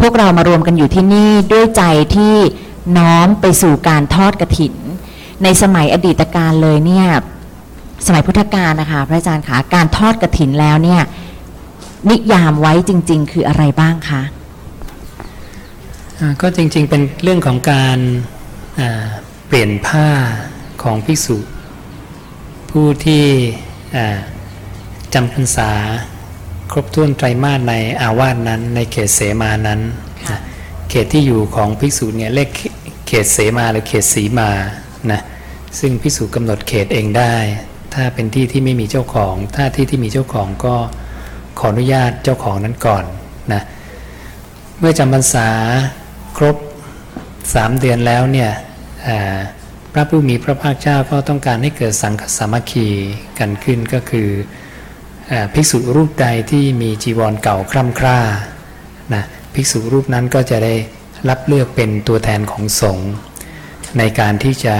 พวกเรามารวมกันอยู่ที่นี่ด้วยใจที่น้อมไปสู่การทอดกระถิน ในสมัยอดีตการเลยเนี่ยสมัยพุทธกาลนะคะพระอาจารย์คะการทอดกระถินแล้วเนี่ยนิยามไว้จริง ๆ คืออะไรบ้างคะก็จริง ๆ เป็นเรื่องของการเปลี่ยนผ้าของภิกษุ ผู้ที่จำพรรษา ครบถ้วนไตรมาสในอาวาสนั้น ในเขตเสมานั้นค่ะนะเขตที่อยู่ของภิกษุเนี่ยเลขเขตเสมาหรือเขตสีมานะซึ่งภิกษุกำหนดเขตเองได้ ถ้าเป็นที่ที่ไม่มีเจ้าของ ถ้าที่ที่มีเจ้าของก็ขออนุญาตเจ้าของนั้นก่อนนะเมื่อจำพรรษาครบสามเดือนแล้วเนี่ยอ่าพระผู้มีพระภาคเจ้าก็ต้องการให้เกิดสังฆสามัคคีกันขึ้นก็คืออา ภิกษุรูปใดที่มีจีวรเก่าคร่ำคร่านะภิกษุรูปนั้นก็จะได้รับเลือกเป็นตัวแทนของสงฆ์ในการที่จะ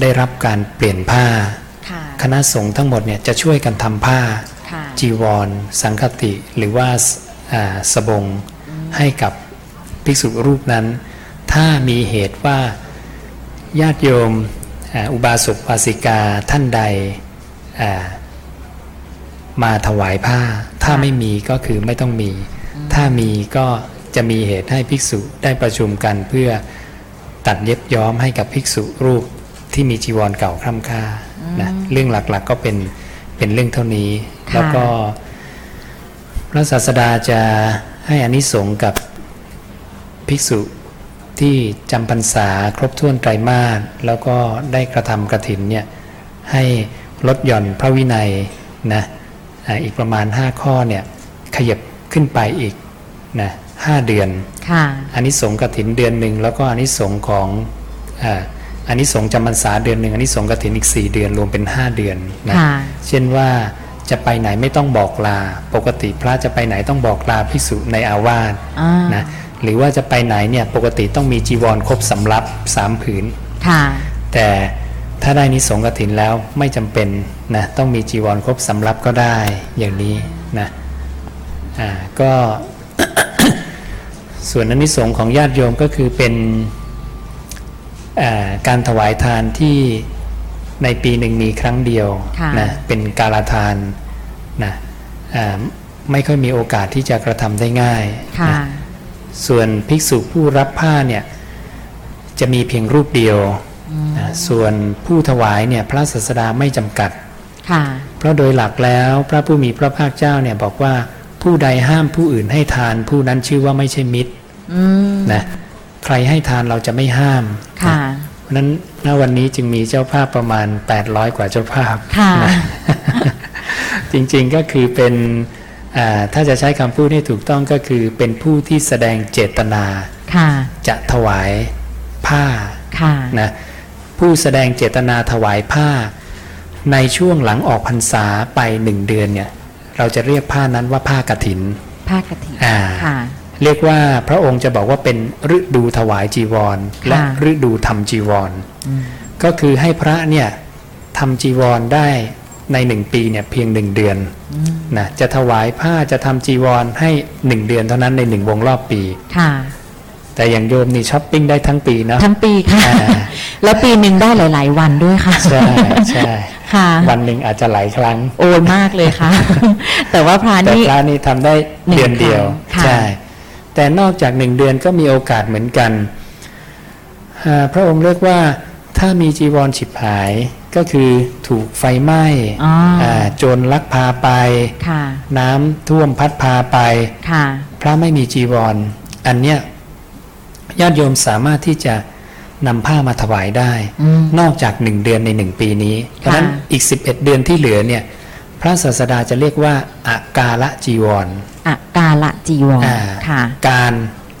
ได้รับการเปลี่ยนผ้าค่ะคณะสงฆ์ทั้งหมดเนี่ยจะช่วยกันทำผ้าค่ะจีวร สังคติหรือว่าสอ่าสบงให้กับภิกษุรูปนั้น ถ้ามีเหตุว่าญาติโยมอ่าอุบาสกปาสิกาท่านใดอ่า มาถวายผ้า ถ้าไม่มีก็คือไม่ต้องมี ถ้ามีก็จะมีเหตุให้ภิกษุได้ประชุมกันเพื่อตัดเย็บย้อมให้กับภิกษุรูปที่มีจีวรเก่าคร่ำค่านะเรื่องหลักๆก็เป็นเป็นเรื่องเท่านี้ค่ะแล้วก็พระศาสดาจะให้อานิสงส์กับภิกษุที่จำพรรษาครบถ้วนไตรมาสแล้วก็ได้กระทำกระถินเนี่ยให้ลดหย่อนพระวินัยนะ อ่าอีกประมาณ 5 ข้อเนี่ยขยับขึ้นไปอีกนะห้าเดือนค่ะอานิสงส์กฐินเดือนหนึ่งแล้วก็อานิสงส์ของอาอานิสงส์จำพรรษาเดือนหนึ่งอานิสงส์กฐินอีก 4 เดือนรวมเป็น 5 เดือนนะค่ะเช่นว่าจะไปไหนไม่ต้องบอกลา ปกติพระจะไปไหนต้องบอกลาภิกษุในอาวาสอ่านะหรือว่าจะไปไหนเนี่ยปกติต้องมีจีวรครบสำรับสามผืนค่ะแต่ ถ้าได้นิสงส์กฐินแล้วไม่จำเป็นนะต้องมีจีวรครบสำรับก็ได้อย่างนี้นะอ่าก็ส่วนอนนิสงส์ของญาติโยมก็คือเป็นอ่าการถวายทานที่ในปีหนึ่งมีครั้งเดียวค่ะนะเป็นการทานนะอ่าไม่ค่อยมีโอกาสที่จะกระทำได้ง่ายค่ะนะส่วนภิกษุผู้รับผ้าเนี่ยจะมีเพียงรูปเดียว นะส่วนผู้ถวายเนี่ยพระศาสดาไม่จำกัดค่ะเพราะโดยหลักแล้วพระผู้มีพระภาคเจ้าเนี่ยบอกว่าผู้ใดห้ามผู้อื่นให้ทาน ผู้นั้นชื่อว่าไม่ใช่มิตรอืมนะใครให้ทานเราจะไม่ห้ามค่ะนะเพราะฉะนั้นณวันนี้จึงมีเจ้าภาพประมาณ 800 กว่าเจ้าภาพค่ะนะจริงๆก็คือเป็นอ่าถ้าจะใช้คำพูดให้ถูกต้องก็คือเป็นผู้ที่แสดงเจตนาค่ะจะถวายผ้าค่ะนะ ผู้แสดงเจตนาถวายผ้า ในช่วงหลังออกพรรษาไปหนึ่งเดือนเนี่ย เราจะเรียกผ้านั้นว่าผ้ากฐิน ผ้ากฐินอ่าค่ะ เรียกว่าพระองค์จะบอกว่าเป็นฤดูถวายจีวร และค่ะฤดูทำจีวรอืมก็คือให้พระเนี่ยทำจีวรได้ในหนึ่งปีเนี่ยเพียงหนึ่งเดือนนะจะถวายผ้าจะทำจีวรให้หนึ่งเดือนเท่านั้นในหนึ่งวงรอบปีค่ะ แต่อย่างโยมนี่ช้อปปิ้งได้ทั้งปีเนาะทั้งปีค่ะอ่าแล้วปีหนึ่งได้หลาย ๆ วันด้วยค่ะ ใช่ใช่ค่ะวันหนึ่งอาจจะหลายครั้ง โอนมากเลยค่ะ แต่ว่าพระแต่นี่พระนี่ทำได้หนึ่งเดือนเดียวครั้งค่ะใช่แต่นอกจากหนึ่งเดือนก็มีโอกาสเหมือนกันอ่าพระองค์เรียกว่าถ้ามีจีวรฉิบหายก็คือถูกไฟไหม้อ๋ออ่าโจรลักพาไปค่ะน้ำท่วมพัดพาไปค่ะพระไม่มีจีวรอันเนี้ย ญาติโยมสามารถที่จะนำผ้ามาถวายได้อืมนอกจากหนึ่งเดือนในหนึ่งปีนี้เพราะฉะนั้นอีก 11 เดือนที่เหลือเนี่ย พระศาสดาจะเรียกว่าอากาละจีวรอากาละจีวรอ่าค่ะ การ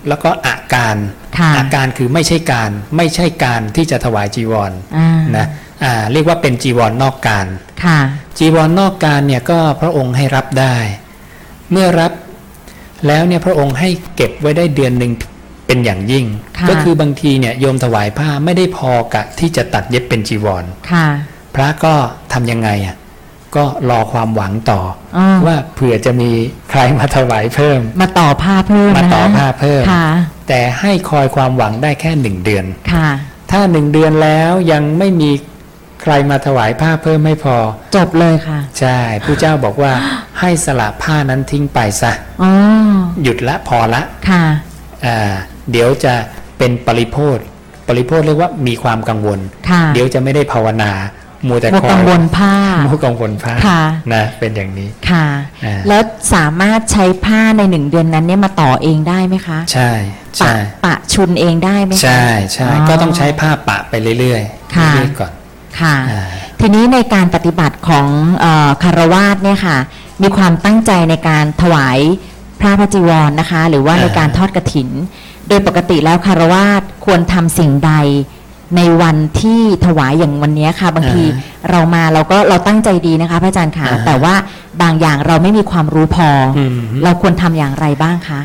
แล้วก็อาการค่ะอาการคือไม่ใช่การไม่ใช่การที่จะถวายจีวรอ่านะอ่าเรียกว่าเป็นจีวรนอกการค่ะจีวรนอกการเนี่ยก็พระองค์ให้รับได้ เมื่อรับแล้วเนี่ยพระองค์ให้เก็บไว้ได้เดือนหนึ่ง เป็นอย่างยิ่งค่ะก็คือบางทีเนี่ยโยมถวายผ้าไม่ได้พอกะที่จะตัดเย็บเป็นจีวรค่ะพระก็ทำยังไงอะก็รอความหวังต่อออว่าเผื่อจะมีใครมาถวายเพิ่ม มาต่อผ้าเพิ่มมานะต่อคะผ้าเพิ่มค่ะแต่ให้คอยความหวังได้แค่หนึ่งเดือนค่ะถ้าหนึ่งเดือนแล้วยังไม่มีใครมาถวายผ้าเพิ่มไม่พอ จบเลยค่ะ ใช่ผู้เจ้าบอกว่าให้สละผ้านั้นทิ้งไปซะอ๋อหยุดละพอละค่ะอ่า เดี๋ยวจะเป็นปริโพธปริโพธเรียกว่ามีความกังวลค่ะเดี๋ยวจะไม่ได้ภาวนามัวแต่มัวคอยกังวลผ้ามัวกังวลผ้าค่ะนะเป็นอย่างนี้ค่ะอ่าแล้วสามารถใช้ผ้าในหนึ่งเดือนนั้นเนี่ยมาต่อเองได้ไหมคะ ใช่ปะใช่ปะชุนเองได้ไหมคะใช่ใช่อ๋อก็ต้องใช้ผ้าปะไปเรื่อยๆค่ะเรื่อยๆก่อนค่ะอ่าทีนี้ในการปฏิบัติของเออคารวาสเนี่ยค่ะ มีความตั้งใจในการถวายพระพระจีวรนะคะ หรือว่าในการทอดกระถิน โดยปกติแล้วคารวาสควรทำสิ่งใด ในวันที่ถวายอย่างวันเนี้ยค่ะ บางทีเรามาเราก็เราตั้งใจดีนะคะพระอาจารย์ค่ะอ่าแต่ว่าบางอย่างเราไม่มีความรู้พออม เราควรทำอย่างไรบ้างคะ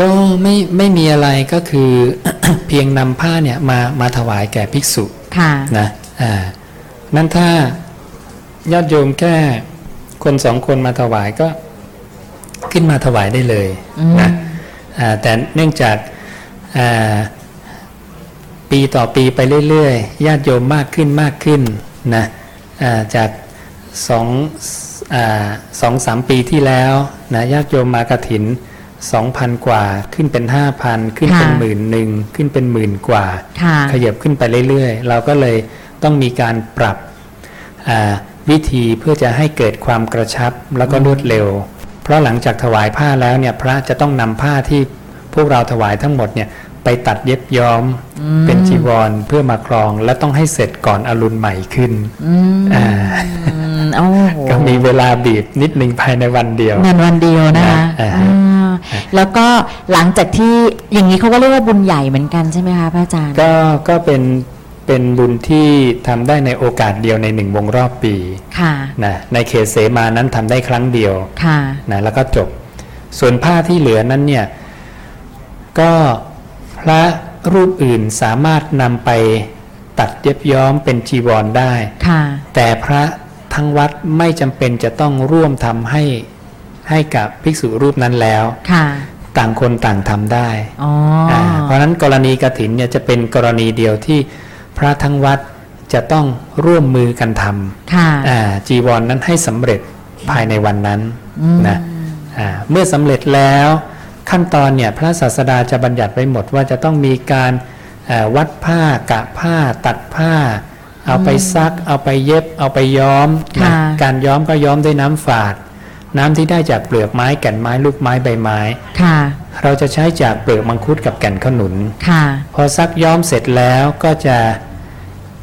ก็ไม่ไม่มีอะไรก็คือ เพียงนำผ้าเนี่ยมามาถวายแก่ภิกษุค่ะ นะอ่านั่นถ้าญาติโยมแค่คนสองคนมาถวายก็ขึ้นมาถวายได้เลยอืมนะอ่าแต่เนื่องจากอ่า ปีต่อปีไปเรื่อยๆญาติโยมมากขึ้นมากขึ้นนะอ่าจากสองอาสองสามปีที่แล้วนะญาติโยมมากระถินสองพันกว่าขึ้นเป็นห้าพันขึ้นเป็นค่ะหมื่นหนึ่งขึ้นเป็นหมื่นกว่าค่ะขยับขึ้นไปเรื่อยๆ เราก็เลยต้องมีการปรับอ่าวิธีเพื่อจะให้เกิดความกระชับแล้วก็รวดเร็ว เพราะหลังจากถวายผ้าแล้วเนี่ยพระจะต้องนำผ้าที่พวกเราถวายทั้งหมดเนี่ย ไปตัดเย็บย้อมอืมเป็นจีวรเพื่อมาครอง และต้องให้เสร็จก่อนอรุณใหม่ขึ้นอืมอ่าโอ้โหก็มีเวลาบีบนิดนึงภายในวันเดียวนานวันเดียวนะคะนะอ่าฮะอ่าแล้วก็หลังจากที่อย่างนี้เขาก็เรียกว่าบุญใหญ่เหมือนกันใช่ไหมคะพระอาจารย์ก็ก็เป็นเป็นบุญที่ทำได้ในโอกาสเดียวในหนึ่งวงรอบปีค่ะนะในเขตเสมานั้นทำได้ครั้งเดียวค่ะนะแล้วก็จบ ส่วนผ้าที่เหลือนั้นเนี่ยก็ พระรูปอื่นสามารถนำไปตัดเย็บย้อมเป็นจีวรได้ค่ะแต่พระทั้งวัดไม่จำเป็นจะต้องร่วมทำให้ให้กับภิกษุรูปนั้นแล้วค่ะต่างคนต่างทำได้อ๋ออาเพราะฉะนั้นกรณีกถินเนี่ยจะเป็นกรณีเดียวที่พระทั้งวัดจะต้องร่วมมือกันทำค่ะอ่าจีวรนนั้นให้สำเร็จภายในวันนั้นอืมนะอ่าเมื่อสำเร็จแล้ว ขั้นตอนเนี่ยพระศาสดาจะบัญญัติไว้หมดว่าจะต้องมีการเอ่อวัดผ้ากะผ้าตัดผ้า เอาไปซัก เอาไปเย็บ เอาไปย้อมนะค่ะการย้อมก็ย้อมด้วยน้ำฝาด น้ำที่ได้จากเปลือกไม้แก่นไม้ลูกไม้ใบไม้ค่ะเราจะใช้จากเปลือกมังคุดกับแก่นขนุนค่ะพอซักย้อมเสร็จแล้วก็จะ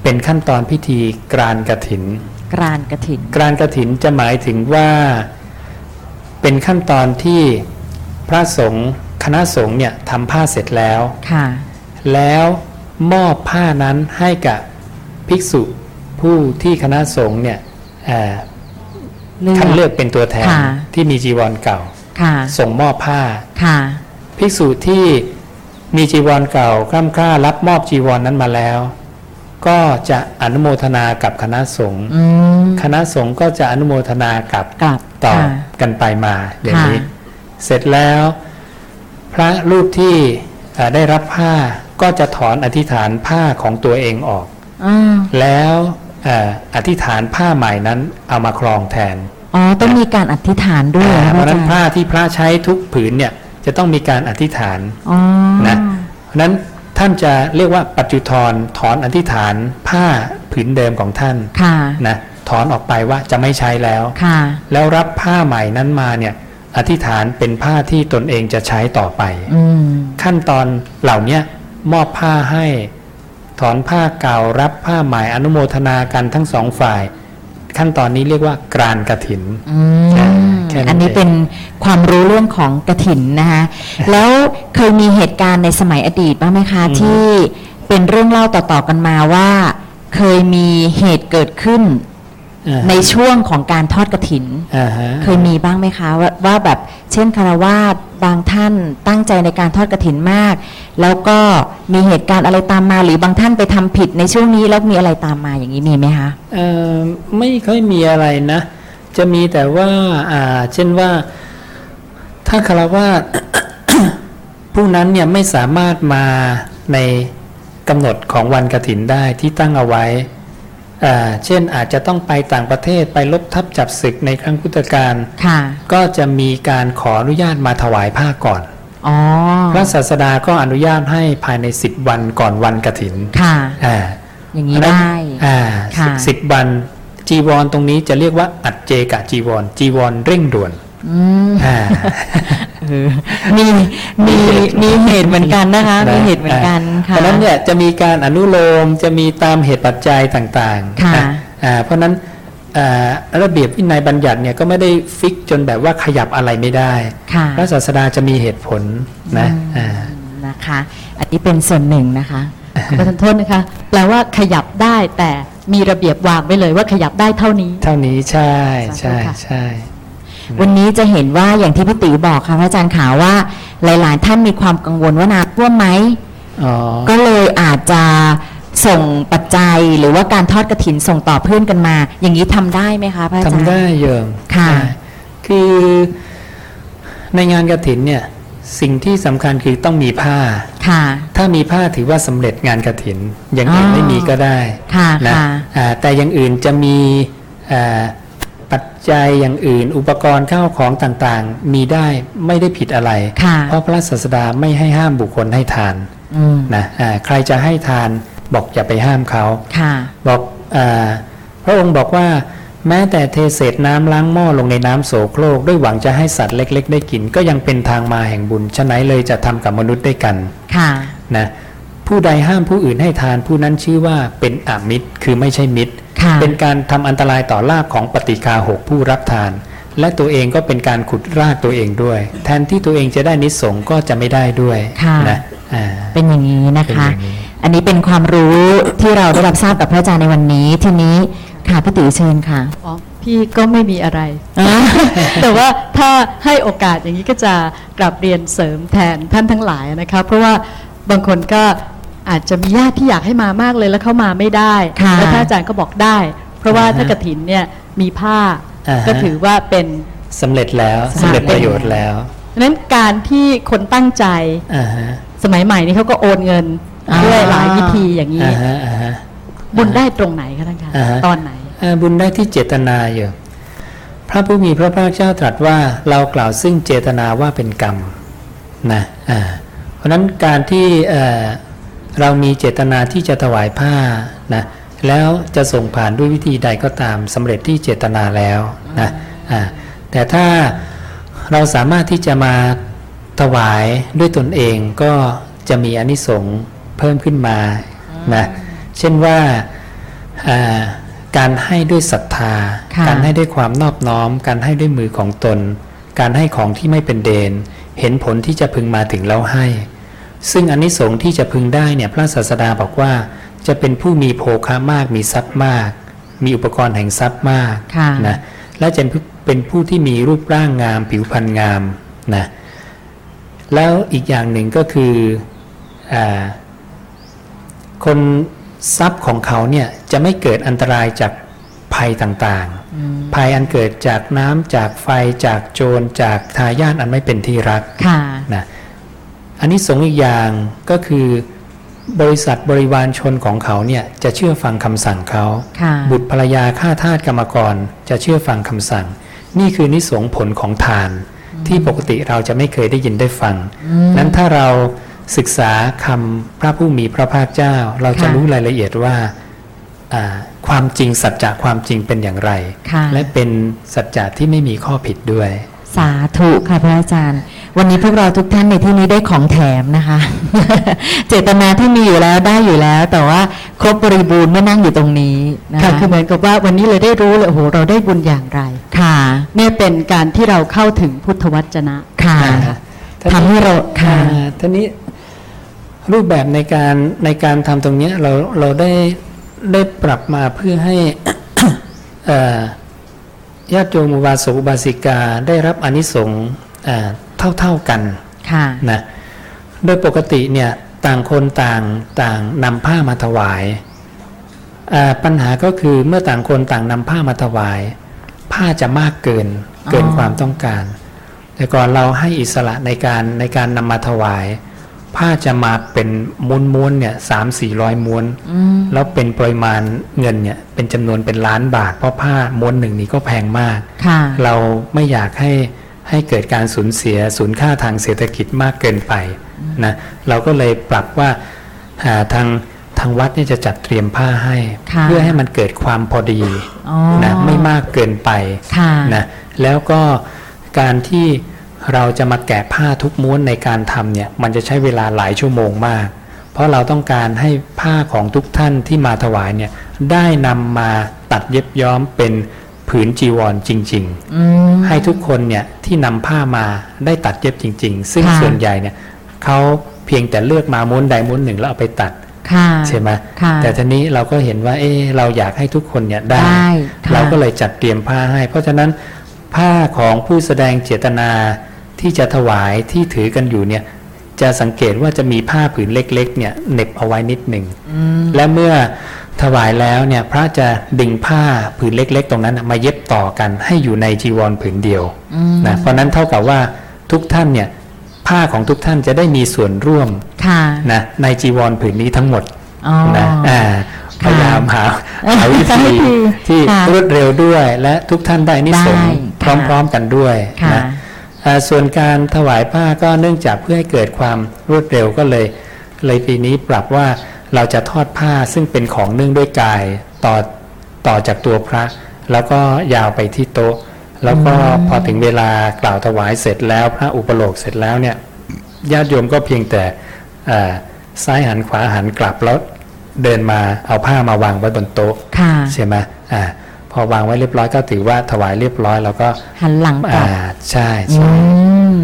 เป็นขั้นตอนพิธีกรานกถิน กรานกระถิน กรานกถินจะหมายถึงว่าเป็นขั้นตอนที่ พระสงฆ์คณะสงฆ์เนี่ยทำผ้าเสร็จแล้วค่ะแล้วมอบผ้านั้นให้กับภิกษุผู้ที่คณะสงฆ์เนี่ยเอ่อเลือกคัดเลือกเป็นตัวแทนค่ะที่มีจีวรเก่าค่ะส่งมอบผ้าค่ะภิกษุที่มีจีวรเก่าคร่ำคร่ารับมอบจีวรนั้นมาแล้ว ก็จะอนุโมทนากับคณะสงฆ์อืมคณะสงฆ์ก็จะอนุโมทนากับกลับต่อค่ะกันไปมาอย่างนี้ค่ะ เสร็จแล้ว พระรูปที่เอ่อได้รับผ้าก็จะถอนอธิษฐานผ้าของตัวเองออกอ่าแล้วเอ่ออธิษฐานผ้าใหม่นั้นเอามาครองแทนอ๋อต้องมีการอธิษฐานด้วยอ่าหอเพราะฉะนั้นพผ้าอจรย์ที่พระใช้ทุกผืนเนี่ยจะต้องมีการอธิษฐานอ๋อนะเพราะฉะนั้นท่านจะเรียกว่าปัจจุทรถอนอธิษฐานผ้าผืนเดิมของท่านค่ะนะถอนออกไปว่าจะไม่ใช้แล้วค่ะแล้วรับผ้าใหม่นั้นมาเนี่ย อธิษฐานเป็นผ้าที่ตนเองจะใช้ต่อไปอืมขั้นตอนเหล่าเนี้ยมอบผ้าให้ ถอนผ้าเก่ารับผ้าใหม่อนุโมทนากันทั้งสองฝ่าย ขั้นตอนนี้เรียกว่ากรานกถินอือ่ามแค่นั้นอันนี้เองเป็นความรู้เรื่องของกระถินนะคะแล้วเคยมีเหตุการณ์ในสมัยอดีตบ้างไหมคะอืมที่เป็นเรื่องเล่าต่อๆกันมาว่า เคยมีเหตุเกิดขึ้นอ่าฮะ ในช่วงของการทอดกระถินอ่าฮะเคยมีบ้างไหมคะว่าว่าแบบเช่นคารวาสบางท่านตั้งใจในการทอดกระถินมาก แล้วก็มีเหตุการณ์อะไรตามมา หรือบางท่านไปทำผิดในช่วงนี้แล้วมีอะไรตามมาอย่างนี้มีไหมคะเอ่อไม่ค่อยมีอะไรนะ จะมีแต่ว่าอ่าเช่นว่าถ้าคารวาสผู้นั้นเนี่ยไม่สามารถมาในกำหนดของวันกระถินได้ที่ตั้งเอาไว้อ่า เช่นอาจจะต้องไปต่างประเทศไปลบทับจับศึกในครั้งพุทธกาลค่ะก็จะมีการขออนุญาตมาถวายผ้าก่อนอ๋อพระศาสดาก็อนุญาตให้ภายใน10วันก่อนวันกระถินค่ะอ่าอย่างนี้เพราะฉะได้อ่าค่ะสิบวันจีวรตรงนี้จะเรียกว่าอัดเจกะจีวรจีวรเร่งด่วนอื มอ่าเออมีมีมีเหตุเหมือนกันนะคะนะมีเหตุเหมือนกันเพค่ะราะฉะนั้นเนี่ยจะมีการอนุโลมจะมีตามเหตุปัจจัยต่างๆค่ะนอ่าเพราะฉะนั้นอ่าระเบียบวินัยบัญญัติเนี่ยก็ไม่ได้ฟิกจนแบบว่าขยับอะไรไม่ได้ค่ะพระศาสดาจะมีเหตุผลนะอ่านะคะ อันนี้เป็นส่วนหนึ่งนะคะประทานโทษนะคะ แปลว่าขยับได้แต่มีระเบียบวางไว้เลยว่าขยับได้เท่านี้ เท่านี้ใช่ใช่สาธุค่ะใช่ วันนี้จะเห็นว่าอย่างที่พี่ติ๋วบอกค่ะพระอาจารย์ขาวว่า หลาย ๆ ท่านมีความกังวลว่าน้ำท่วมไหมอ๋อก็เลยอาจจะส่งปัจจัยหรือว่าการทอดกระถินส่งต่อเพื่อนกันมา อย่างนี้ทำได้ไหมคะพระอาจารย์ทำได้เยอะค่ะใช่คือในงานกระถินเนี่ยสิ่งที่สำคัญคือต้องมีผ้าค่ะ ถ้ามีผ้าถือว่าสำเร็จงานกระถิน อย่างอื่นอ๋อไม่มีก็ได้ค่ะนะค่ะอ่าแต่อย่างอื่นจะมีอ่าปั จจัยอย่างอื่น อุปกรณ์ข้าวของต่างๆ มีได้ไม่ได้ผิดอะไรค่ะเพราะพระศาสดาไม่ให้ห้ามบุคคลให้ทานอืมนะอ่าใครจะให้ทานบอกอย่าไปห้ามเขาค่ะบอกอาพระองค์บอกว่าแม้แต่เทเศษน้ำล้างหม้อลงในน้ำโสโครกด้วยหวังจะให้สัตว์เล็ก ๆ ได้กิน ก็ยังเป็นทางมาแห่งบุญฉะไหนเลยจะทำกับมนุษย์ด้วยกัน ค่ะนะ ผู้ใดห้ามผู้อื่นให้ทานผู้นั้นชื่อว่าเป็นอมิตรคือไม่ใช่มิตรค่ะเป็นการทำอันตรายต่อลาภของปฏิคาหกผู้รับทาน และตัวเองก็เป็นการขุดรากตัวเองด้วย แทนที่ตัวเองจะได้นิสงส์ก็จะไม่ได้ด้วยค่ะนะอ่าเป็นอย่างนี้นะเป็นคะอย่างนี้อันนี้เป็นความรู้ที่เราได้รับทราบกับพระอาจารย์ในวันนี้ ทีนี้ค่ะพี่ติ๋วเชิญค่ะอ๋อพี่ก็ไม่มีอะไรอ่าแต่ว่าถ้าให้โอกาสอย่างนี้ก็จะกลับเรียนเสริมแทนท่านทั้งหลายนะคะ เพราะว่าบางคนก็ อาจจะมีญาติที่อยากให้มามากเลยแล้วเข้ามาไม่ได้ค่ะแล้วท่านอาจารย์ก็บอกได้ เพราะว่าอ่าฮะถ้ากระถินเนี่ยมีผ้าอ่าฮะก็ถือว่าเป็นสำเร็จแล้วสำสำเร็เร็จจประโยชน์แล้วดังนั้นการที่คนตั้งใจอ่าฮะสมัยใหม่นี้เขาก็โอนเงินอ่าด้วยหลายวิธีอย่างนี้อ่าฮะอ่าฮะบุญได้ตรงไหนคะท่านคะอ่าฮะตอนไหนอ่าบุญได้ที่เจตนาอยู่พระผู้มีพระภาคเจ้าตรัสว่าเรากล่าวซึ่งเจตนาว่าเป็นกรรมนะอ่าเพราะฉะนั้นการที่ เอ่อเรามีเจตนาที่จะถวายผ้านะแล้วจะส่งผ่านด้วยวิธีใดก็ตามสำเร็จที่เจตนาแล้วนะอ่าแต่ถ้าเราสามารถที่จะมาถวายด้วยตนเองก็จะมีอานิสงส์เพิ่มขึ้นมานะเช่นว่าอ่าการให้ด้วยศรัทธาค่ะการให้ด้วยความนอบน้อม การให้ด้วยมือของตน การให้ของที่ไม่เป็นเดน เห็นผลที่จะพึงมาถึงแล้วให้ ซึ่งอนนิสงส์ที่จะพึงได้เนี่ยพระศาสดาบอกว่า จะเป็นผู้มีโภคะมากมีทรัพย์มาก มีอุปกรณ์แห่งทรัพย์มากค่ะนะและจะเป็นผู้ที่มีรูปร่างงามผิวพรรณงามนะแล้วอีกอย่างหนึ่งก็คืออาคนทรัพย์ของเขาเนี่ยจะไม่เกิดอันตรายจากภัยต่างๆ ภัยอันเกิดจากน้ำจากไฟจากโจรจากทายาทอันไม่เป็นที่รักค่ะนะ อันนี้สงส์อีกอย่างก็คือบริษัทบริวารชนของเขาเนี่ยจะเชื่อฟังคำสั่งเขาค่ะบุตรภรรยาข้าทาสกรรมกรจะเชื่อฟังคำสั่ง นี่คือนิสงส์ผลของทาน ที่ปกติเราจะไม่เคยได้ยินได้ฟัง นั้นถ้าเราศึกษาคำพระผู้มีพระภาคเจ้า เราจะค่ะรู้รายละเอียดว่าอ่าความจริงสัจจะความจริงเป็นอย่างไรค่ะและเป็นสัจจะที่ไม่มีข้อผิดด้วย สาธุค่ะพระอาจารย์ วันนี้พวกเราทุกท่านในที่นี้ได้ของแถมนะคะ เจตนาที่มีอยู่แล้วได้อยู่แล้ว แต่ว่าครบบริบูรณ์เมื่อนั่งอยู่ตรงนี้นะค่ะคะคือเหมือนกับว่าวันนี้เลยได้รู้เลยโอ้โหเราได้บุญอย่างไรค่ะ เนี่ยเป็นการที่เราเข้าถึงพุทธวจนะค่ะอ่าทำให้เราค่ะอ่าทีนี้รูปแบบในการในการทำตรงเนี้ยเราเราได้ได้ปรับมาเพื่อให้เอ่อ ญาติโยมอุบาสกอุบาสิกาได้รับอานิสงส์อ่าเท่าๆกันค่ะนะโดยปกติเนี่ยต่างคนต่างต่างนำผ้ามาถวายอ่าปัญหาก็คือเมื่อต่างคนต่างนำผ้ามาถวาย ผ้าจะมากเกินเกินอ๋อความต้องการ แต่ก่อนเราให้อิสระในการในการนำมาถวาย ผ้าจะมาเป็นม้วนๆเนี่ยสามสี่ร้อยม้วนอืมแล้วเป็นปริมาณเงินเนี่ยเป็นจำนวนเป็นล้านบาท เพราะผ้าม้วนหนึ่งนี้ก็แพงมากค่ะเราไม่อยากให้ให้เกิดการสูญเสียสูญค่าทางเศรษฐกิจมากเกินไปนะเราก็เลยปรับว่าหาทางทางวัดเนี่ยจะจัดเตรียมผ้าให้ค่ะเพื่อให้มันเกิดความพอดีอ๋อนะไม่มากเกินไปค่ะนะแล้วก็การที่ เราจะมาแกะผ้าทุกม้วนในการทำเนี่ยมันจะใช้เวลาหลายชั่วโมงมาก เพราะเราต้องการให้ผ้าของทุกท่านที่มาถวายเนี่ยได้นำมาตัดเย็บย้อมเป็นผืนจีวรจริงๆอืมให้ทุกคนเนี่ยที่นำผ้ามาได้ตัดเย็บจริง ๆ ซึ่งค่ะส่วนใหญ่เนี่ยเขาเพียงแต่เลือกมาม้วนใดม้วนหนึ่งแล้วเอาไปตัดค่ะใช่ไหมค่ะแต่ทีนี้เราก็เห็นว่า เออเราอยากให้ทุกคนเนี่ยได้ได้ค่ะเราก็เลยจัดเตรียมผ้าให้ เพราะฉะนั้นผ้าของผู้แสดงเจตนา ที่จะถวายที่ถือกันอยู่เนี่ย จะสังเกตว่าจะมีผ้าผืนเล็ก ๆ เนี่ยเหน็บเอาไว้นิดหนึ่งอืมและเมื่อถวายแล้วเนี่ยพระจะดึงผ้าผืนเล็ก ๆ ตรงนั้นน่ะมาเย็บต่อกันให้อยู่ในจีวรผืนเดียวอืมนะเพราะนั้นเท่ากับว่าทุกท่านเนี่ยผ้าของทุกท่านจะได้มีส่วนร่วมค่ะนะในจีวรผืนนี้ทั้งหมดอ๋อนะอ่าพค่ะยายามหาหาวิธีวิธีที่ค่ะรวดเร็วด้วย และทุกท่านได้นิสงส์ได้พค่ะร้อม ๆกันด้วยค่ะนะอ่า ส่วนการถวายผ้าก็เนื่องจากเพื่อให้เกิดความรวดเร็วก็เลย เลยปีนี้ปรับว่าเราจะทอดผ้าซึ่งเป็นของเนื่องด้วยกายต่อต่อจากตัวพระ แล้วก็ยาวไปที่โต๊ะ แล้วก็พอถึงเวลากล่าวถวายเสร็จแล้ว พระอุปโลกเสร็จแล้วเนี่ยญาติโยมก็เพียงแต่อ่าซ้ายหันขวาหันกลับแล้วเดินมาเอาผ้ามาวางไว้บนโต๊ะค่ะใช่ไหมอ่า พอวางไว้เรียบร้อยก็ถือว่าถวายเรียบร้อยแล้วก็หันหลังกลัอ่าบใช่อืใช่ม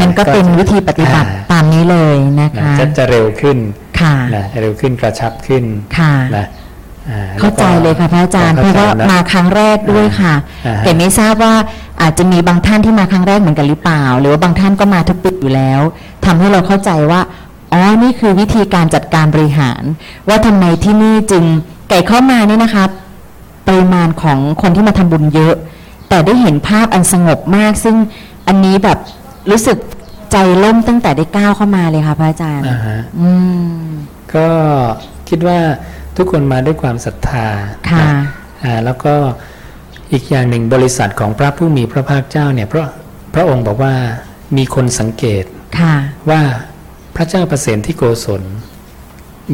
มันก็เป็นวิธีปฏิบัติอ่าตามนี้เลยนะนะคะจะจะเร็วขึ้นค่ะนะเร็วขึ้นกระชับขึ้นค่ะนะอ่เข้าใจเลยค่ะพระอาจารย์เพข้ราะว่าใจนมาครั้งแรกด้วยค่ะอ่าฮะแต่ไม่ทราบว่าอาจจะมีบางท่านที่มาครั้งแรกเหมือนกันหรือเปล่า หรือว่าบางท่านก็มาทุกปีอยู่แล้วทำให้เราเข้าใจว่าอ๋อนี่คือวิธีการจัดการบริหาร ว่าทำไมที่นี่จึงไก่เข้ามานี่นะคะ ปริมาณของคนที่มาทำบุญเยอะ แต่ได้เห็นภาพอันสงบมาก ซึ่งอันนี้แบบรู้สึกใจล่มตั้งแต่ได้ก้าวเข้ามาเลยค่ะพระอาจารย์อ่าฮะอืมก็คิดว่าทุกคนมาด้วยความศรัทธาค่ะนอ่าแล้วก็อีกอย่างหนึ่งบริษัทของพระผู้มีพระภาคเจ้าเนี่ยพระพระองค์บอกว่ามีคนสังเกตค่ะว่าพระเจ้าประเสนที่โกศล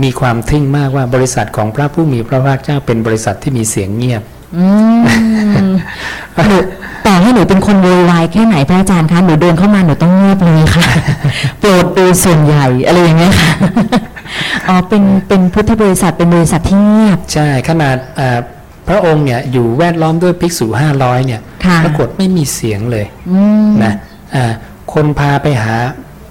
มีความทึ่งมากว่าบริษัทของพระผู้มีพระภาคเจ้าเป็นบริษัทที่มีเสียงเงียบอืมหนูต่อให้หนูเป็นคนโวยวายแค่ไหนพระอาจารย์คะหนูเดินเข้ามาหนูต้องเงียบเลยค่ะโปรดดูส่วนใหญ่อะไรอย่างเงี้ยค่ะอ๋อเป็นเป็นพุทธบริษัทเป็นบริษัทที่เงียบใช่ขนาดอ่าพระองค์เนี่ยอยู่แวดล้อมด้วยภิกษุห้าร้อยเนี่ยค่ะปรากฏไม่มีเสียงเลยอืมนะอ่าคนพาไปหา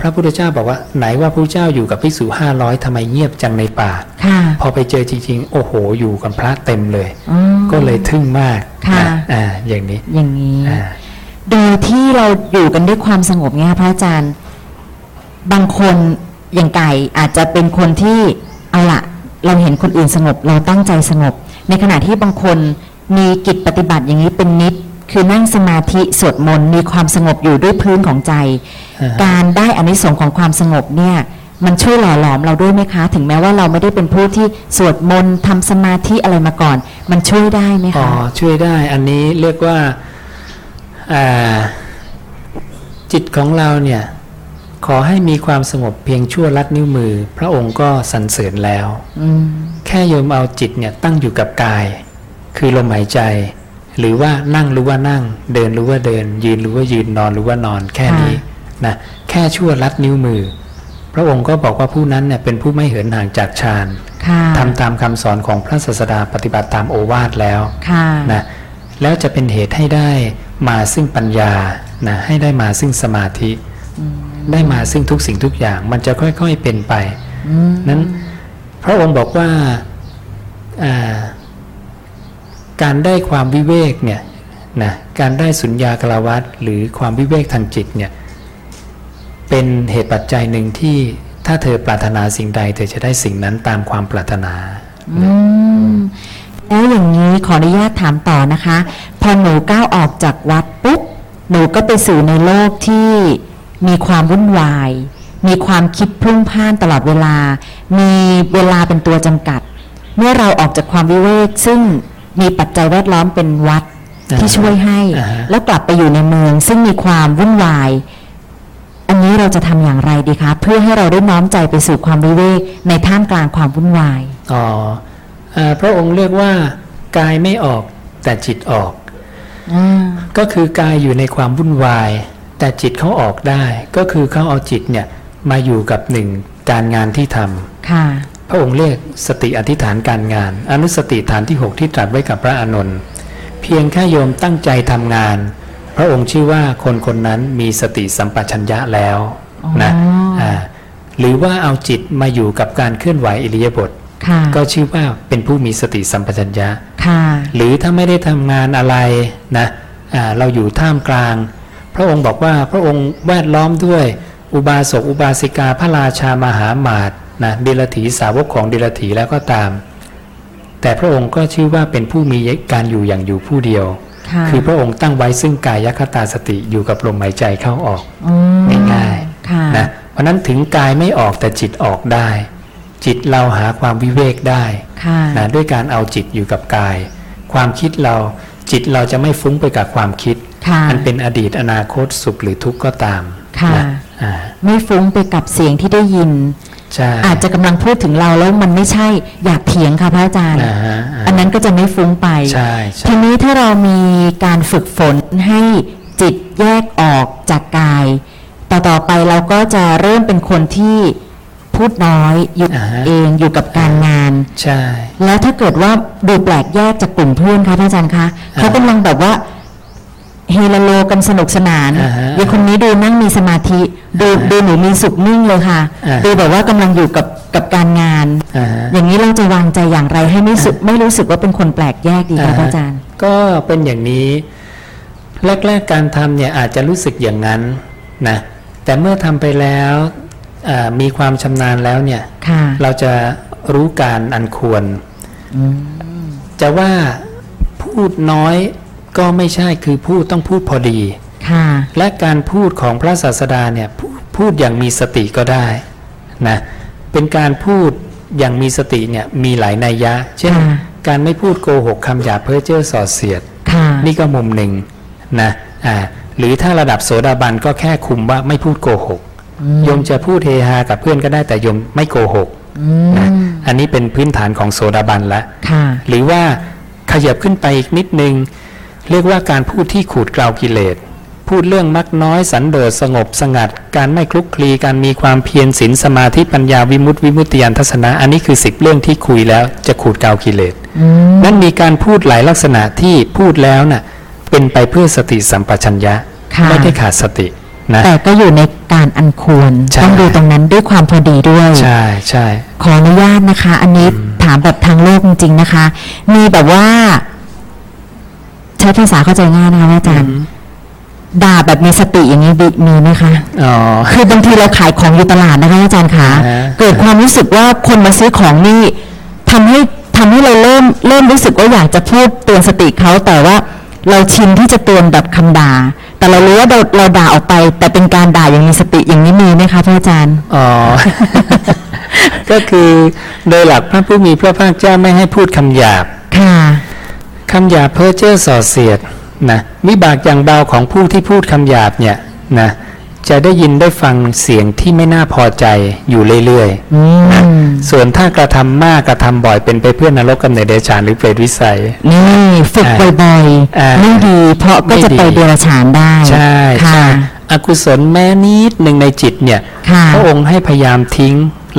พระพุทธเจ้าบอกว่าไหนว่าพระเจ้าอยู่กับภิกษุห้าร้อยทำไมเงียบจังในป่าค่ะพอไปเจอจริง ๆ โอ้โหอยู่กับพระเต็มเลยอืมก็เลยทึ่งมากค่ะนะอ่าอย่างนี้อย่างนี้อ่าโดยที่เราอยู่กันด้วยความสงบเนี่ยพระอาจารย์ บางคนอย่างไก่อาจจะเป็นคนที่เอาละเราเห็นคนอื่นสงบ เราตั้งใจสงบ ในขณะที่บางคนมีกิจปฏิบัติอย่างนี้เป็นนิด คือนั่งสมาธิสวดมนต์มีความสงบอยู่ด้วยพื้นของใจอ่าฮะการได้อานิสงส์ของความสงบเนี่ยมันช่วยหล่อหลอมเราด้วยไหมคะ ถึงแม้ว่าเราไม่ได้เป็นผู้ที่สวดมนต์ทำสมาธิอะไรมาก่อน มันช่วยได้ไหมอ๋อคะช่วยได้อันนี้เรียกว่าอ่าจิตของเราเนี่ยขอให้มีความสงบเพียงชั่วลัดนิ้วมือ พระองค์ก็สรรเสริญแล้วอืมแค่โยมเอาจิตเนี่ยตั้งอยู่กับกาย คือลมหายใจ หรือว่านั่งรู้ว่านั่ง เดินรู้ว่าเดิน ยืนรู้ว่ายืนนอนรู้ว่านอนแค่นี้นะแค่ชั่วลัดนิ้วมือ พระองค์ก็บอกว่าผู้นั้นเนี่ยเป็นผู้ไม่เหินห่างจากฌานค่ะทำตามคำสอนของพระศาสดาปฏิบัติตามโอวาทแล้วค่ะนะแล้วจะเป็นเหตุให้ได้มาซึ่งปัญญานะให้ได้มาซึ่งสมาธิ ได้มาซึ่งทุกสิ่งทุกอย่าง มันจะค่อยๆเป็นไปอืมนั้นพระองค์บอกว่าอ่า การได้ความวิเวกเนี่ยนะการได้สุญญากลาวัตหรือความวิเวกทางจิตเนี่ยเป็นเหตุปัจจัยหนึ่งที่ถ้าเธอปรารถนาสิ่งใด เธอจะได้สิ่งนั้นตามความปรารถนาแล้วอย่างนี้ขออนุญาตถามต่อนะคะ พอหนูก้าวออกจากวัดปุ๊บหนูก็ไปสู่ในโลกที่มีความวุ่นวาย มีความคิดพลุ่งพล่านตลอดเวลา มีเวลาเป็นตัวจำกัด เมื่อเราออกจากความวิเวกซึ่ง มีปัจจัยแวดล้อมเป็นวัดอ่าที่ช่วยให้อ่าฮะแล้วกลับไปอยู่ในเมือง ซึ่งมีความวุ่นวาย อันนี้เราจะทำอย่างไรดีคะ เพื่อให้เราได้น้อมใจไปสู่ความวิเวกในท่ามกลางความวุ่นวายอ๋ออาพระองค์เรียกว่ากายไม่ออกแต่จิตออกอ่าก็คือกายอยู่ในความวุ่นวาย แต่จิตเขาออกได้ ก็คือเขาเอาจิตเนี่ยมาอยู่กับหนึ่งการงานที่ทำค่ะพ ระองค์เรียกสติอธิษฐานการงาน อนุสติฐานที่ 6 ที่ตรัสไว้กับพระอานนท์เพียงแค่โยมตั้งใจทำงาน พระองค์ชื่อว่าคนคนนั้นมีสติสัมปชัญญะแล้วอ๋อนะาหรือว่าเอาจิตมาอยู่กับการเคลื่อนไหวอิริยาบถค่ะก็ชื่อว่าเป็นผู้มีสติสัมปชัญญะค่ะหรือถ้าไม่ได้ทำงานอะไรนะอ่าเราอยู่ท่ามกลาง พระองค์บอกว่าพระองค์แวดล้อมด้วย อุบาสกอุบาสิกาพระราชามหามาต นะเดลถีสาวกของเดลถีแล้วก็ตาม แต่พระองค์ก็ชื่อว่าเป็นผู้มีการอยู่อย่างอยู่ผู้เดียวค่ะคือพระองค์ตั้งไว้ซึ่งกายคตาสติอยู่กับลมหายใจเข้าออกอืมง่ายค่ะนะเพราะฉะนั้นถึงกายไม่ออกแต่จิตออกได้ จิตเราหาความวิเวกได้ค่ะนะด้วยการเอาจิตอยู่กับกาย ความคิดเราจิตเราจะไม่ฟุ้งไปกับความคิดค่ะอันเป็นอดีตอนาคตสุขหรือทุกข์ก็ตามค่ะนะอ่าไม่ฟุ้งไปกับเสียงที่ได้ยินใช่ อาจจะกำลังพูดถึงเราแล้วมันไม่ใช่อยากเถียงค่ะพระอาจารย์อ่าฮะาอันนั้นก็จะไม่ฟุ้งไปใช่ใช่ทีนี้ถ้าเรามีการฝึกฝนให้จิตแยกออกจากกาย ต่อต่อไปเราก็จะเริ่มเป็นคนที่พูดน้อยอยู่าฮะเองอยู่กับการงาน ใช่ แล้วถ้าเกิดว่าดูแปลกแยกจากกลุ่มเพื่อนคะท่านอาจารย์คะเขากำลังแบบว่า เฮลโลกันสนุกสนานอ่าฮะอย่างคนนี้ดูนั่งมีสมาธิ ดูอ่าฮะดูหนูมีสุขนิ่งเลยค่ะอ่าฮะดูแบบว่ากำลังอยู่กับกับการงานอ่าฮะอย่างนี้เราจะวางใจอย่างไรให้ไม่สุไม่รู้สึกว่าเป็นคนแปลกแยกดีคะอ่าฮะพระอาจารย์ ก็เป็นอย่างนี้ แรกๆการทำเนี่ยอาจจะรู้สึกอย่างนั้นนะแต่เมื่อทำไปแล้วอ่ามีความชำนาญแล้วเนี่ยค่ะเราจะรู้การอันควรอืมจะว่าพูดน้อย ก็ไม่ใช่คือพูดต้องพูดพอดีค่ะและการพูดของพระศาสดาเนี่ยพูพูดอย่างมีสติก็ได้นะเป็นการพูดอย่างมีสติเนี่ยมีหลายนัยยะ เช่นค่ะการไม่พูดโกหกคำหยาบเพ้อเจ้อส่อเสียดค่ะนี่ก็มุมหนึ่งนะอ่าหรือถ้าระดับโสดาบันก็แค่คุมว่าไม่พูดโกหกอืมโยมจะพูดเฮฮากับเพื่อนก็ได้แต่โยมไม่โกหกอืมนะอันนี้เป็นพื้นฐานของโสดาบันละค่ะหรือว่าขยับขึ้นไปอีกนิดนึง เรียกว่าการพูดที่ขูดเกลากิเลส พูดเรื่องมักน้อยสันโดษสงบสงัด การไม่คลุกคลีการมีความเพียรศีลสมาธิปัญญาวิมุตติวิมุตติยานทัศนะ อันนี้คือสิบเรื่องที่คุยแล้วจะขูดเกลากิเลสอืมนั่นมีการพูดหลายลักษณะที่พูดแล้วน่ะเป็นไปเพื่อสติสัมปชัญญะค่ะไม่ได้ขาดสตินะแต่ก็อยู่ในการอันควรใช่ต้องดูตรงนั้นด้วยความพอดีด้วย ใช่ใช่ขออนุญาตนะคะ อันนี้ถามแบบทางโลกจริงๆนะคะ มีแบบว่า ใช้ภาษาเข้าใจง่ายนะคะอาจารย์ ด่าแบบมีสติอย่างนี้บิมีไหมคะอ๋อคือบางทีเราขายของอยู่ตลาดนะคะอาจารย์คะอ่าฮะเกิดความรู้สึกว่าคนมาซื้อของนี่ทำให้ทำให้เราเริ่มเริ่มรู้สึกว่าอยากจะพูดเตือนสติเขาแต่ว่าเราชินที่จะเตือนแบบคำด่า แต่เรารู้ว่าเราเราด่าออกไป แต่เป็นการด่าอย่างมีสติอย่างนี้มีไหมคะพระอาจารย์อ๋อก็คือโดยหลักพระผู้มีพระภาคเจ้าไม่ให้พูดคำหยาบค่ะ คำหยาบเพ้อเจ้อส่อเสียดนะวิบากอย่างเบาของผู้ที่พูดคำหยาบเนี่ยนะจะได้ยินได้ฟังเสียงที่ไม่น่าพอใจอยู่เรื่อยอืมๆนะส่วนถ้ากระทำมากกระทำบ่อยเป็นไปเพื่อนรกกำเนิดเดชานหรือเปรตวิสัย นี่ฝึกอ่าบ่อยอ่าๆไม่ดีเพราะก็จะไม่ดีไปเดรัจฉานได้ ใช่ค่ะใช่อกุศลแม้นิดหนึ่งในจิตเนี่ยค่ะพระองค์ให้พยายามทิ้ง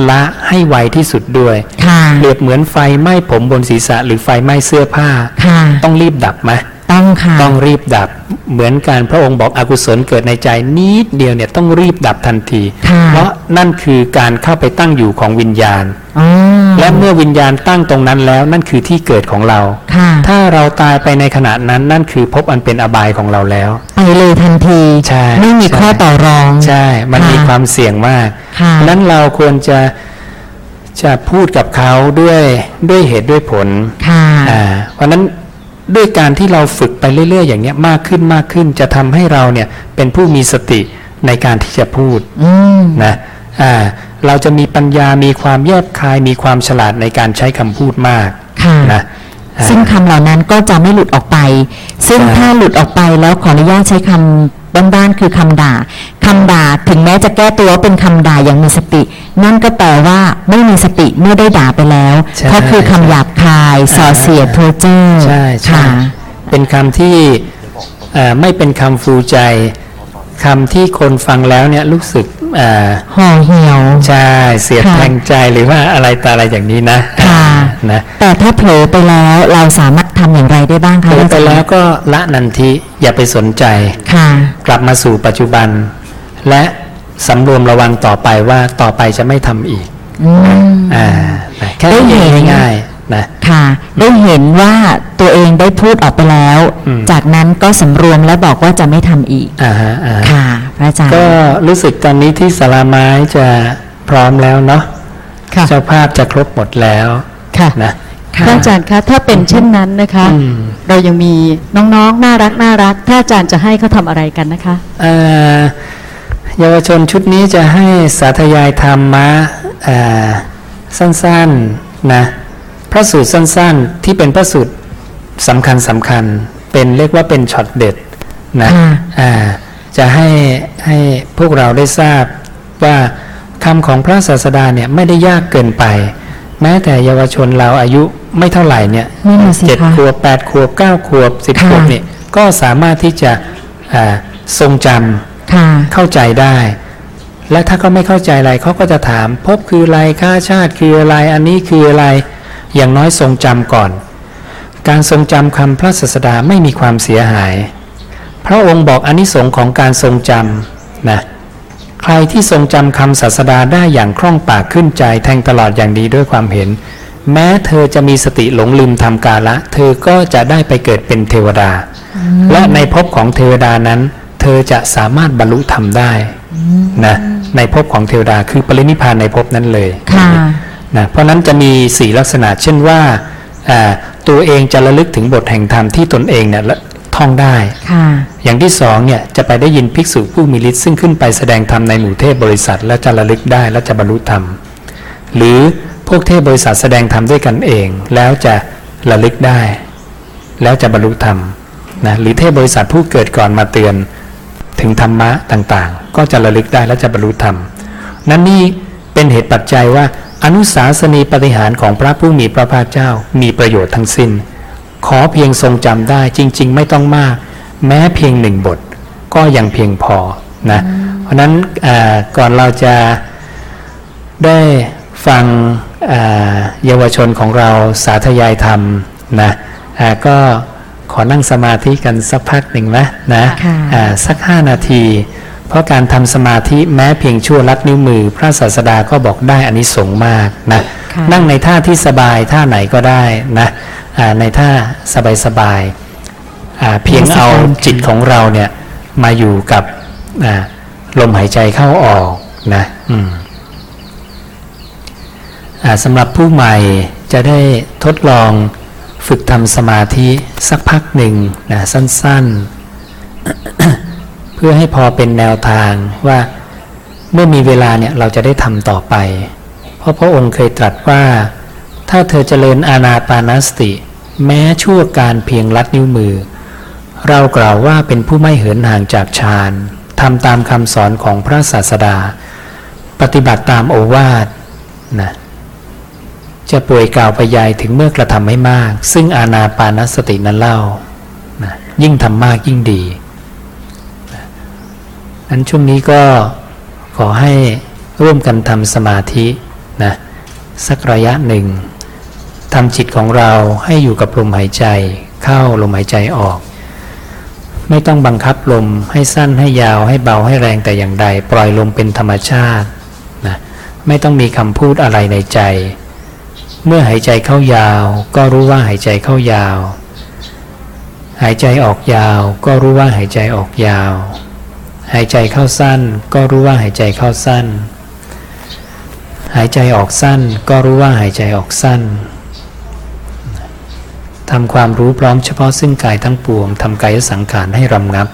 ละให้ไวที่สุดด้วยค่ะเปรียบเหมือนไฟไหม้ผมบนศีรษะหรือไฟไหม้เสื้อผ้าค่ะต้องรีบดับไหม ต้องค่ะต้องรีบดับ เหมือนการพระองค์บอกอกุศลเกิดในใจนิดเดียวเนี่ยต้องรีบดับทันทีค่ะเพราะนั่นคือการเข้าไปตั้งอยู่ของวิญญาณอ๋อและและเมื่อวิญญาณตั้งตรงนั้นแล้วนั่นคือที่เกิดของเราค่ะถ้าเราตายไปในขณะนั้นนั่นคือพบอันเป็นอบายของเราแล้ว ไปเลยทันที ใช่ ไม่มีใช่ข้อต่อรอง ใช่ มันค่ะมีความเสี่ยงมากค่ะนั้นเราควรจะจะพูดกับเขาด้วยด้วยเหตุด้วยผลค่ะอ่าเพราะฉะนั้น ด้วยการที่เราฝึกไปเรื่อย ๆ อย่างเนี้ยมากขึ้นมากขึ้น จะทำให้เราเนี่ยเป็นผู้มีสติในการที่จะพูดอืมนะอ่าเราจะมีปัญญามีความแยบคายมีความฉลาดในการใช้คำพูดมากค่ะนะอ่า ซึ่งคำเหล่านั้นก็จะไม่หลุดออกไป ซึ่งใช่ถ้าหลุดออกไปแล้วขออนุญาตใช้คำบ้านๆคือคำด่าคำด่าถึงแม้จะแก้ตัวว่าเป็นคำด่าอย่างมีสติ นั่นก็แปลว่าไม่มีสติเมื่อได้ด่าไปแล้วใช่เพราะคือคำหยาบคายส่อเสียดโทเจอร์ใช่ใช่ค่ะเป็นคำที่เอ่อไม่เป็นคำฟูใจคำที่คนฟังแล้วเนี่ยรู้สึกอ่า ห่อเหี่ยวใช่เสียดค่ะแทงใจหรือว่าอะไรต่ออะไรอย่างนี้นะค่ะนะแต่ถ้าเผลอไปแล้วเราสามารถทำอย่างไรได้บ้างคะเผลอไปอาจารย์แล้วก็ละนันทิอย่าไปสนใจค่ะ กลับมาสู่ปัจจุบัน และสำรวมระวังต่อไปว่าต่อไปจะไม่ทำอีกอืมอ่านะแค่นี้ได้เอเห็งนง่ายๆ นะค่ะได้เห็นว่าตัวเองได้พูดออกไปแล้วอืมจากนั้นก็สำรวมและบอกว่าจะไม่ทำอีกอ่าฮะอ่าฮะค่ะพระอาจารย์ก็รู้สึกตอนนี้ที่สาราไม้จะพร้อมแล้วเนาะค่ะเจ้าภาพจะครบหมดแล้วค่ะนะค่ะท่านอาจารย์คะถ้าเป็นเช่นนั้นนะคะอืมเรายังมีน้องๆ น่ารักน่ารักถ้าอาจารย์จะให้เขาทำอะไรกันนะคะเอ่อเยาวชนชุดนี้จะให้สาธยายธรรมะเอ่อสั้นๆนะ พระสูตรสั้น ๆ ที่เป็นพระสูตรสำคัญสำคัญ เป็นเรียกว่าเป็นช็อตเด็ดนะค่ะอ่าจะให้ให้พวกเราได้ทราบว่าคำของพระศาสดาเนี่ยไม่ได้ยากเกินไป แม้แต่เยาวชนเราอายุไม่เท่าไหร่เนี่ยนั่นน่ะสิเจ็ดคะขวบแปดขวบเก้าขวบสิบค่ะขวบเนี่ยก็สามารถที่จะอ่าทรงจำค่ะเข้าใจได้ และถ้าเขาไม่เข้าใจอะไรเขาก็จะถาม พบคืออะไรค่าชาติคืออะไรอันนี้คืออะไร อย่างน้อยทรงจำก่อน การทรงจำคำพระศาสดาไม่มีความเสียหาย พระองค์บอกอานิสงส์ของการทรงจำนะใครที่ทรงจำคำศาสดาได้อย่างคล่องปากขึ้นใจแทงตลอดอย่างดีด้วยความเห็น แม้เธอจะมีสติหลงลืมทำกาละ เธอก็จะได้ไปเกิดเป็นเทวดา และในภพของเทวดานั้น เธอจะสามารถบรรลุธรรมได้นะในภพของเทวดาคือปรินิพพานในภพนั้นเลยค่ะ นะเพราะนั้นจะมีสี่ลักษณะ เช่นว่าอ่าตัวเองจะระลึกถึงบทแห่งธรรมที่ตนเองเนี่ยละท่องได้ค่ะอย่างที่สองเนี่ยจะไปได้ยินภิกษุผู้มีฤทธิ์ซึ่งขึ้นไปแสดงธรรมในหมู่เทพบริษัท และจะระลึกได้และจะบรรลุธรรม หรือพวกเทพบริษัทแสดงธรรมด้วยกันเอง แล้วจะระลึกได้ แล้วจะบรรลุธรรมนะหรือเทพบริษัทผู้เกิดก่อนมาเตือนถึงธรรมะต่างๆ ก็จะระลึกได้และจะบรรลุธรรม นั่นนี่เป็นเหตุปัจจัยว่า อนุสาสนีปฏิหารของพระผู้มีพระภาคเจ้ามีประโยชน์ทั้งสิ้น ขอเพียงทรงจำได้จริง ๆ ไม่ต้องมาก แม้เพียงหนึ่งบท ก็ยังเพียงพอนะเพราะฉะนั้นอ่าก่อนเราจะได้ฟังอ่าเยาวชนของเราสาธยายธรรมนะอ่าก็ขอนั่งสมาธิกันสักพักหนึ่งนะนะค่ะอ่าสักห้านาที เพราะการทำสมาธิแม้เพียงชั่วลัดนิ้วมือ พระศาสดาก็บอกได้อานิสงส์มากนะค่ะนั่งในท่าที่สบายท่าไหนก็ได้นะอ่าในท่าสบายสบายๆอ่าเพียงเอาจิตของเราเนี่ยมาอยู่กับอ่าลมหายใจเข้าออกนะอืมอ่าสำหรับผู้ใหม่จะได้ทดลองฝึกทำสมาธิสักพักหนึ่งนะสั้นๆเพื่อให้พอเป็นแนวทางว่าเมื่อมีเวลาเนี่ยเราจะได้ทำต่อไป เพราะพระองค์เคยตรัสว่า ถ้าเธอเจริญอาณาปานสติ แม้ชั่วการเพียงลัดนิ้วมือ เรากล่าวว่าเป็นผู้ไม่เหินห่างจากฌานทำตามคำสอนของพระศาสดา ปฏิบัติตามโอวาทนะจะป่วยกล่าวไปยายถึงเมื่อกระทำให้มาก ซึ่งอาณาปานสตินั้นเล่านะยิ่งทำมากยิ่งดี นั้นช่วงนี้ก็ขอให้ร่วมกันทำสมาธินะสักระยะหนึ่งทำจิตของเราให้อยู่กับลมหายใจเข้าลมหายใจออก ไม่ต้องบังคับลมให้สั้นให้ยาวให้เบาให้แรงแต่อย่างใด ปล่อยลมเป็นธรรมชาตินะไม่ต้องมีคำพูดอะไรในใจ เมื่อหายใจเข้ายาว ก็รู้ว่าหายใจเข้ายาว หายใจออกยาว ก็รู้ว่าหายใจออกยาว หายใจเข้าสั้นก็รู้ว่าหายใจเข้าสั้น หายใจออกสั้นก็รู้ว่าหายใจออกสั้นทำความรู้พร้อมเฉพาะซึ่งกายทั้งปวงทำกายสังขารให้รำงับ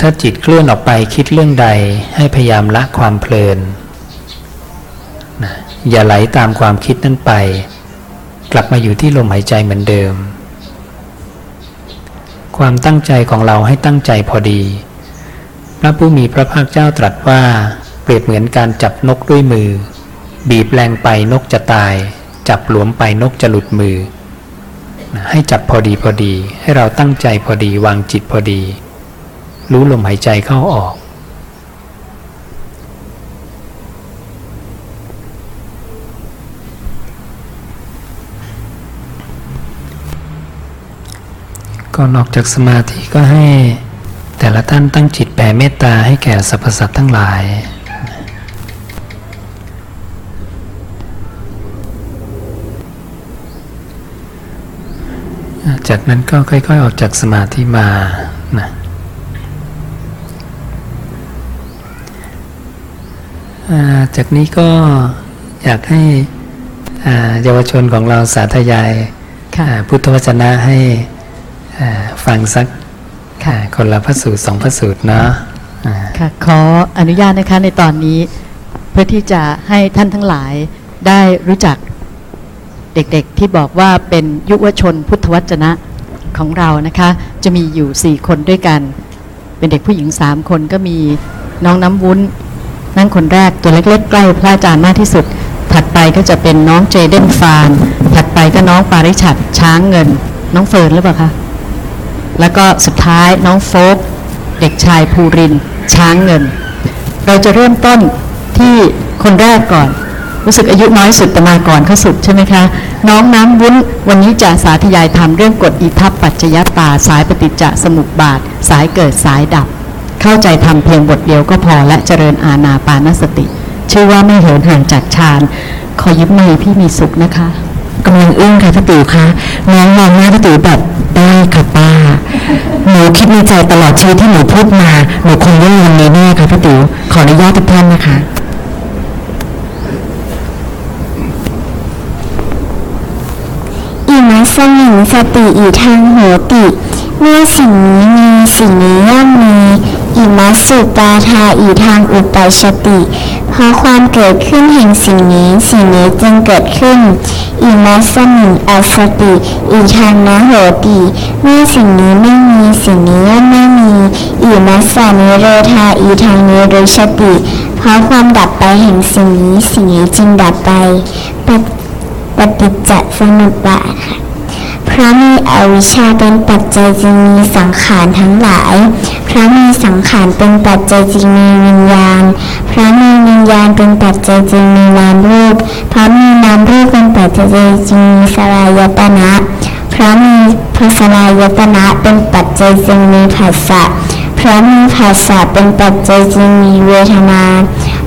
ถ้าจิตเคลื่อนออกไปคิดเรื่องใดให้พยายามละความเพลิน อย่าไหลตามความคิดนั้นไป กลับมาอยู่ที่ลมหายใจเหมือนเดิม ความตั้งใจของเราให้ตั้งใจพอดี พระผู้มีพระภาคเจ้าตรัสว่า เปรียบเหมือนการจับนกด้วยมือ บีบแรงไปนกจะตาย จับหลวมไปนกจะหลุดมือ ให้จับพอดีพอดี ให้เราตั้งใจพอดีวางจิตพอดี รู้ลมหายใจเข้าออก ก่อนออกจากสมาธิก็ให้แต่ละท่านตั้งจิตแผ่เมตตาให้แก่สรรพสัตว์ทั้งหลายจากนั้นก็ค่อยๆ ออกจากสมาธิมานะอ่าจากนี้ก็อยากให้อ่าเยาวชนของเราสาธยายค่ะอ่าพุทธวจนะให้อ่า ฟังสักอ่าคนละพระสูตรสองพระสูตรเนาะค่ะขออนุญาตนะคะในตอนนี้ เพื่อที่จะให้ท่านทั้งหลายได้รู้จักเด็กๆที่บอกว่าเป็นยุวชนพุทธวจนะของเรานะคะ จะมีอยู่ 4 คนด้วยกัน เป็นเด็กผู้หญิง 3 คนก็มีน้องน้ำวุ้น นั่งคนแรกตัวเล็กๆใกล้พระอาจารย์มากที่สุด ถัดไปก็จะเป็นน้องเจเดนฟานถัดไปก็น้องปาริชัดช้างเงิน น้องเฟิร์นหรือเปล่าคะ แล้วก็สุดท้ายน้องโฟกเด็กชายภูริน ช้างเงิน เราจะเริ่มต้นที่คนแรกก่อน รู้สึกอายุน้อยสุดแต่มาก่อนเขาสุดใช่ไหมคะ น้องน้ำวุ้นวันนี้จะสาธยายทำเรื่องกฎอิทัปปัจจยตาสายปฏิจจสมุปบาท สายเกิดสายดับ เข้าใจทำเพียงบทเดียวก็พอและเจริญอาณาปานสติ ชื่อว่าไม่เหินห่างจากฌานขอยิบมือพี่มีสุขนะคะ กำลังอึ้งค่ะพี่ติ๋วคะน้องมองหน้าพี่ติ๋วแบบได้ค่ะป้าหนูคิดในใจตลอดชีวิตที่หนูพูดมาหนูคงได้เงินนี้แน่ค่ะพี่ติ๋วขออนุญาตทุกท่านนะคะอิมัสมิง สะติอิทังโหติเมื่อสิ่งนี้มีสิ่งนี้ย่อมมีอิมัสสุปปาทาอิทังอุปปัชชะติ เพราะความเกิดขึ้นแห่งสิ่งนี้ สิ่งนี้จึงเกิดขึ้น อิมัสมิงอะสะติอิทังนะโหติเมื่อสิ่งนี้ไม่มีสิ่งนี้ย่อมไม่มีอิมัสสะ นิโรธาอิทังนิรุชฌะติ เพราะความดับไปแห่งสิ่งนี้ สิ่งนี้จึงดับไปปฏิปฏิจจสมุปบาทค่ะ เพราะมีอวิชชาเป็นปัจจัยจึงมีสังขารทั้งหลาย เพราะมีสังขารเป็นปัจจัยจึงมีวิญญาณ เพราะมีวิญญาณเป็นปัจจัยจึงมีนามรูป เพราะมีนามรูปเป็นปัจจัยจึงมีสลายตนะ เพราะมีภาสลายตนะเป็นปัจจัยจึงมีผัสสะ เพราะมีผัสสะเป็นปัจจัยจึงมีเวทนา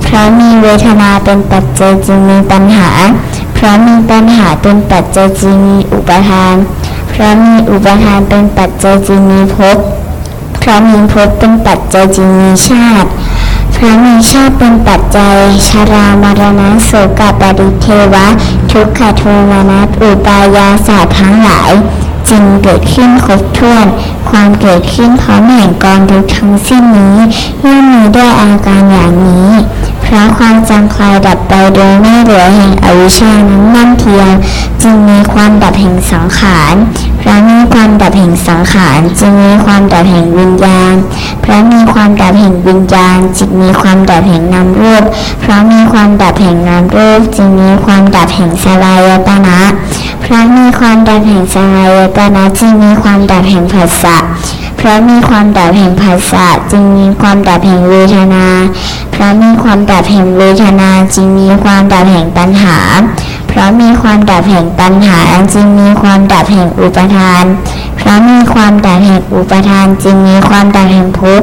เพราะมีเวทนาเป็นปัจจัยจึงมีปัญหา ราะมีปัญหาเป็นปัจจัยจึงมีอุปทาน เพราะมีอุปทานเป็นปัจจัยจึงมีภพ เพราะมีภพเป็นปัจจัยจึงมีชาติ เพราะมีชาติเป็นปัจจัย ชรามรณะโสกปริเทวะ ทุกขโทมนัสอุปายาสาทั้งหลาย จึงเกิดขึ้นครบถ้วน ความเกิดขึ้นพร้อมแห่งกองทุกทั้งสิ้นนี้ย่อมมีด้วยอาการอย่างนี้ เพราะความจำคลายดับไปโดยไม่เหลือแห่งอวิชชานั้นมั่นเทียมจึงมีความดับแห่งสังขารเพราะมีความดับแห่งสังขารจึงมีความดับแห่งวิญญาณเพราะมีความดับแห่งวิญญาณจึงมีความดับแห่งนามรูปเพราะมีความดับแห่งนามรูปจึงมีความดับแห่งสลายตนะเพราะมีความดับแห่งสลายตนะจึงมีความดับแห่งผัสสะเพราะมีความดับแห่งผัสสะจึงมีความดับแห่งเวทนา เพราะมีความดับแห่งเวทนาจึงมีความดับแห่งปัญหา เพราะมีความดับแห่งปัญหาจึงมีความดับแห่งอุปทาน เพราะมีความดับแห่งอุปทานจึงมีความดับแห่งภพ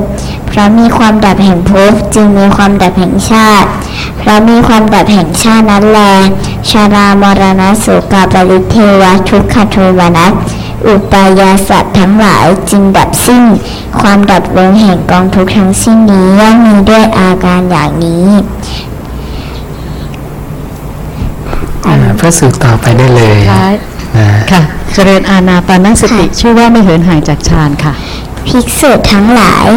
เพราะมีความดับแห่งภพจึงมีความดับแห่งชาติ เพราะมีความดับแห่งชาตินั้นแลชารามรณะโสกาปริเทวะทุกขโทมนัส อุปายาสัตว์ทั้งหลายจึงดับสิ้น ความดับลงแห่งกองทุกข์ทั้งสิ้นนี้ย่อมมีด้วยอาการอย่างนี้อ่าพระสูตรต่อไปได้เลยท้ายนะค่ะเจริญอาณาปานสติค่ะชื่อว่าไม่เหินห่างจากฌานค่ะ ภิกษุทั้งหลาย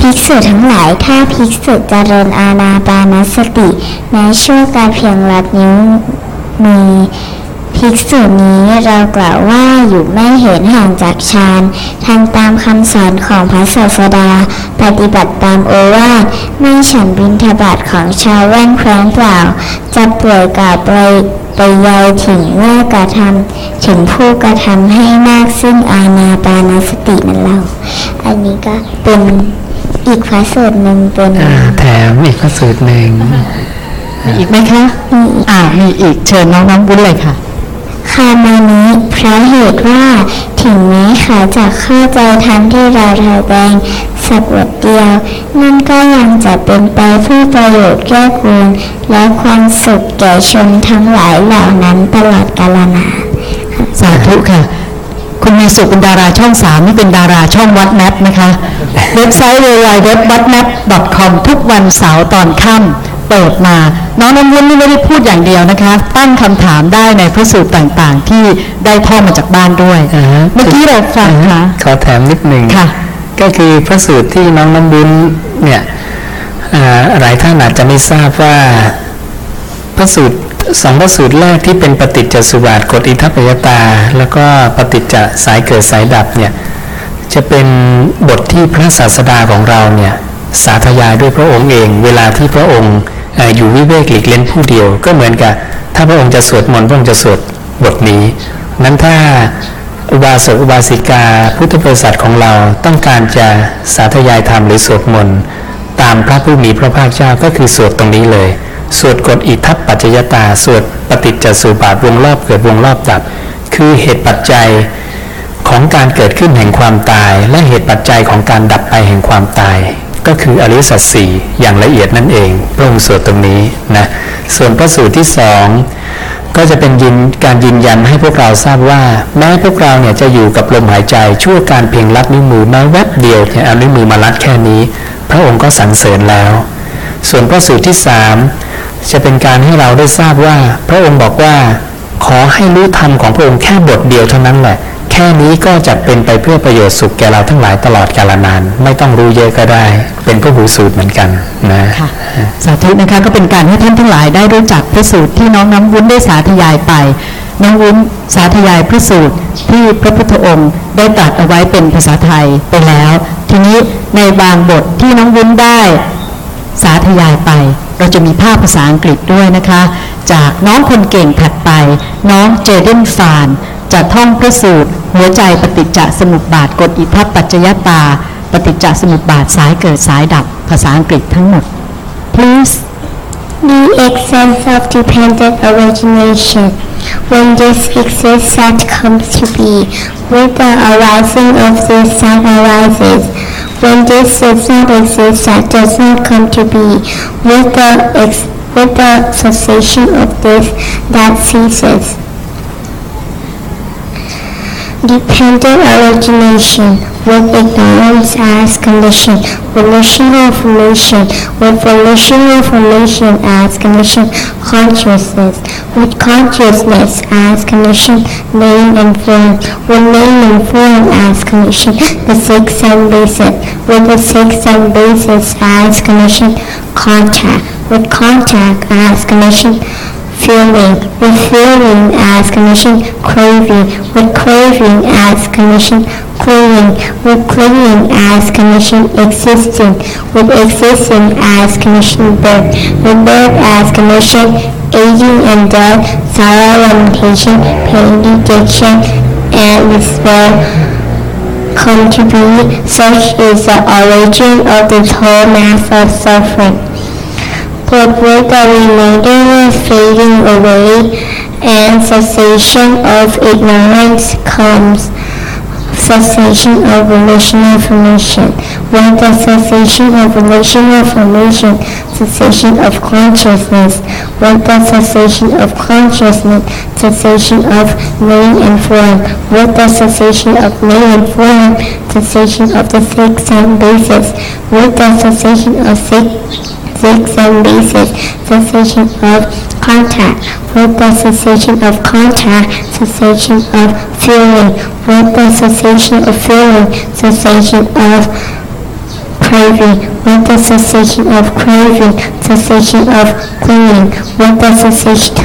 ภิกษุทั้งหลายถ้าภิกษุเจริญอาณาปานสติในช่วงการเพียงลัดนิ้วมือ ภิกษุนี้เรากล่าวว่าอยู่ไม่เห็นห่างจากฌานทำตามคำสอนของพระศาสดา ปฏิบัติตามโอวาทไม่ฉันบินทบาทของชาวแว่นแคว้นเปล่า จะป่วยกาบไปไปยายถึงเมื่อกระทำถึงผู้กระทำให้มากซึ่งอาณาปานสตินั้นเรา อันนี้ก็เป็นอีกพระสูตรหนึ่งเป็นอ่าแถมอีกพระสูตรหนึ่งมีอีกไหมคะ อ่า มีอีกเชิญน้องน้ำบุญเลยค่ะ คามานี้เพราะเหตุว่า ถึงแม้เขาจะเข้าใจธรรมที่เราแสดงสักบทเดียว นั่นก็ยังจะเป็นไปเพื่อประโยชน์แก้กูลและความสุขแก่ชนทั้งหลายเหล่านั้นตลอดกาลนานสาธุค่ะ คุณมีสุขเป็นดาราช่องสามนี่เป็นดาราช่องวัดแมปนะคะ เว็บไซต์ w w w w a d m a p c o m ทุกวันเสาร์ตอนค่ำ เปิดมา น้องน้ำวุ้นนี่ไม่ได้พูดอย่างเดียวนะคะ ตั้งคำถามได้ในพระสูตรต่างๆ ที่ได้ท่องมาจากบ้านด้วยาฮะเมื่อกี้เราฟังค่ะขอแถมนิดหนึ่งค่ะก็คือพระสูตรที่น้องน้ำบุญเนี่ยอ่าหลายท่านอาจจะไม่ทราบว่าพระสูตรสองพระสูตรแรกที่เป็นปฏิจจสุบาทกฎอิทัปปยตา แล้วก็ปฏิจจสายเกิดสายดับเนี่ยจะเป็นบทที่พระศาสดาของเราเนี่ย สาธยายด้วยพระองค์เอง เวลาที่พระองค์เอ่ออยู่วิเวกหลีกเล่นผู้เดียว ก็เหมือนกับ ถ้าพระองค์จะสวดมนต์พระองค์จะสวดบทนี้ นั้นถ้าอุบาสกอุบาสิกาพุทธบริษัทของเราต้องการจะสาธยายธรรมหรือสวดมนต์ตามพระผู้มีพระภาคเจ้าก็คือสวดตรงนี้เลย สวดกฎอิทัปปัจจยตา สวดปฏิจจสุบาทวงรอบเกิดวงรอบดับ คือเหตุปัจจัยของการเกิดขึ้นแห่งความตาย และเหตุปัจจัยของการดับไปแห่งความตาย ก็คืออริยสัจสี่อย่างละเอียดนั่นเองพระองค์สวดตรงนี้นะส่วนพระสูตรที่สองก็จะเป็นยินการยืนยันให้พวกเราทราบว่า แม้พวกเราเนี่ยจะอยู่กับลมหายใจชั่วการเพียงลัดนิ้วมือแม้แวบเดียวเนี่ยเอานิ้วมือมาลัดแค่นี้ พระองค์ก็สรรเสริญแล้ว ส่วนพระสูตรที่สามจะเป็นการให้เราได้ทราบว่า พระองค์บอกว่า ขอให้รู้ธรรมของพระองค์แค่บทเดียวเท่านั้นแหละ แค่นี้ก็จะเป็นไปเพื่อประโยชน์สุขแก่เราทั้งหลายตลอดกาลนาน ไม่ต้องรู้เยอะก็ได้ เป็นพระหูสูตรเหมือนกันนะค่ะสาธุนะคะก็เป็นการให้ท่านทั้งหลายได้รู้จักพระสูตรที่น้องน้ำวุ้นได้สาธยายไปน้องวุ้นสาธยายพระสูตรที่พระพุทธองค์ได้ตรัสเอาไว้เป็นภาษาไทยไปแล้ว ทีนี้ในบางบทที่น้องวุ้นได้สาธยายไป เราจะมีภาพภาษาอังกฤษด้วยนะคะ จากน้องคนเก่งถัดไป น้องเจเดนฟาน จะท่องพระสูตร หัวใจปฏิจจสมุปบาทกฎอิทัปปัจจยตา ปฏิจจสมุปบาทสายเกิดสายดับ ภาษาอังกฤษทั้งหมด please The excess of dependent origination. When this excess set comes to be, with the arising of this set arises. When this does not exist, that does not come to be. With the ex- with the cessation of this, that ceases. Dependent origination with ignorance as condition, volitional formation with volitional formation as condition, consciousness with consciousness as condition, name and form with name and form as condition, the six and basis with the six and basis as condition, contact with contact as condition, feeling with feeling as condition, craving with craving as condition, clinging with clinging as condition, existing with existing as condition, birth with birth as condition, aging and death, sorrow, lamentation, pain, dejection, and despair come to be. Such is the origin of this whole mass of suffering with the remainder fading away and cessation of ignorance comes cessation of relational formation. With the cessation of relational formation, cessation of consciousness. With the cessation of consciousness, cessation of name and form. With the cessation of name and form, cessation of the six and basis. With the cessation of six six and basis, cessation of contact, with the cessation of contact, cessation of feeling, with the cessation of feeling, cessation of craving, with the cessation of craving, cessation of clinging, with the cessation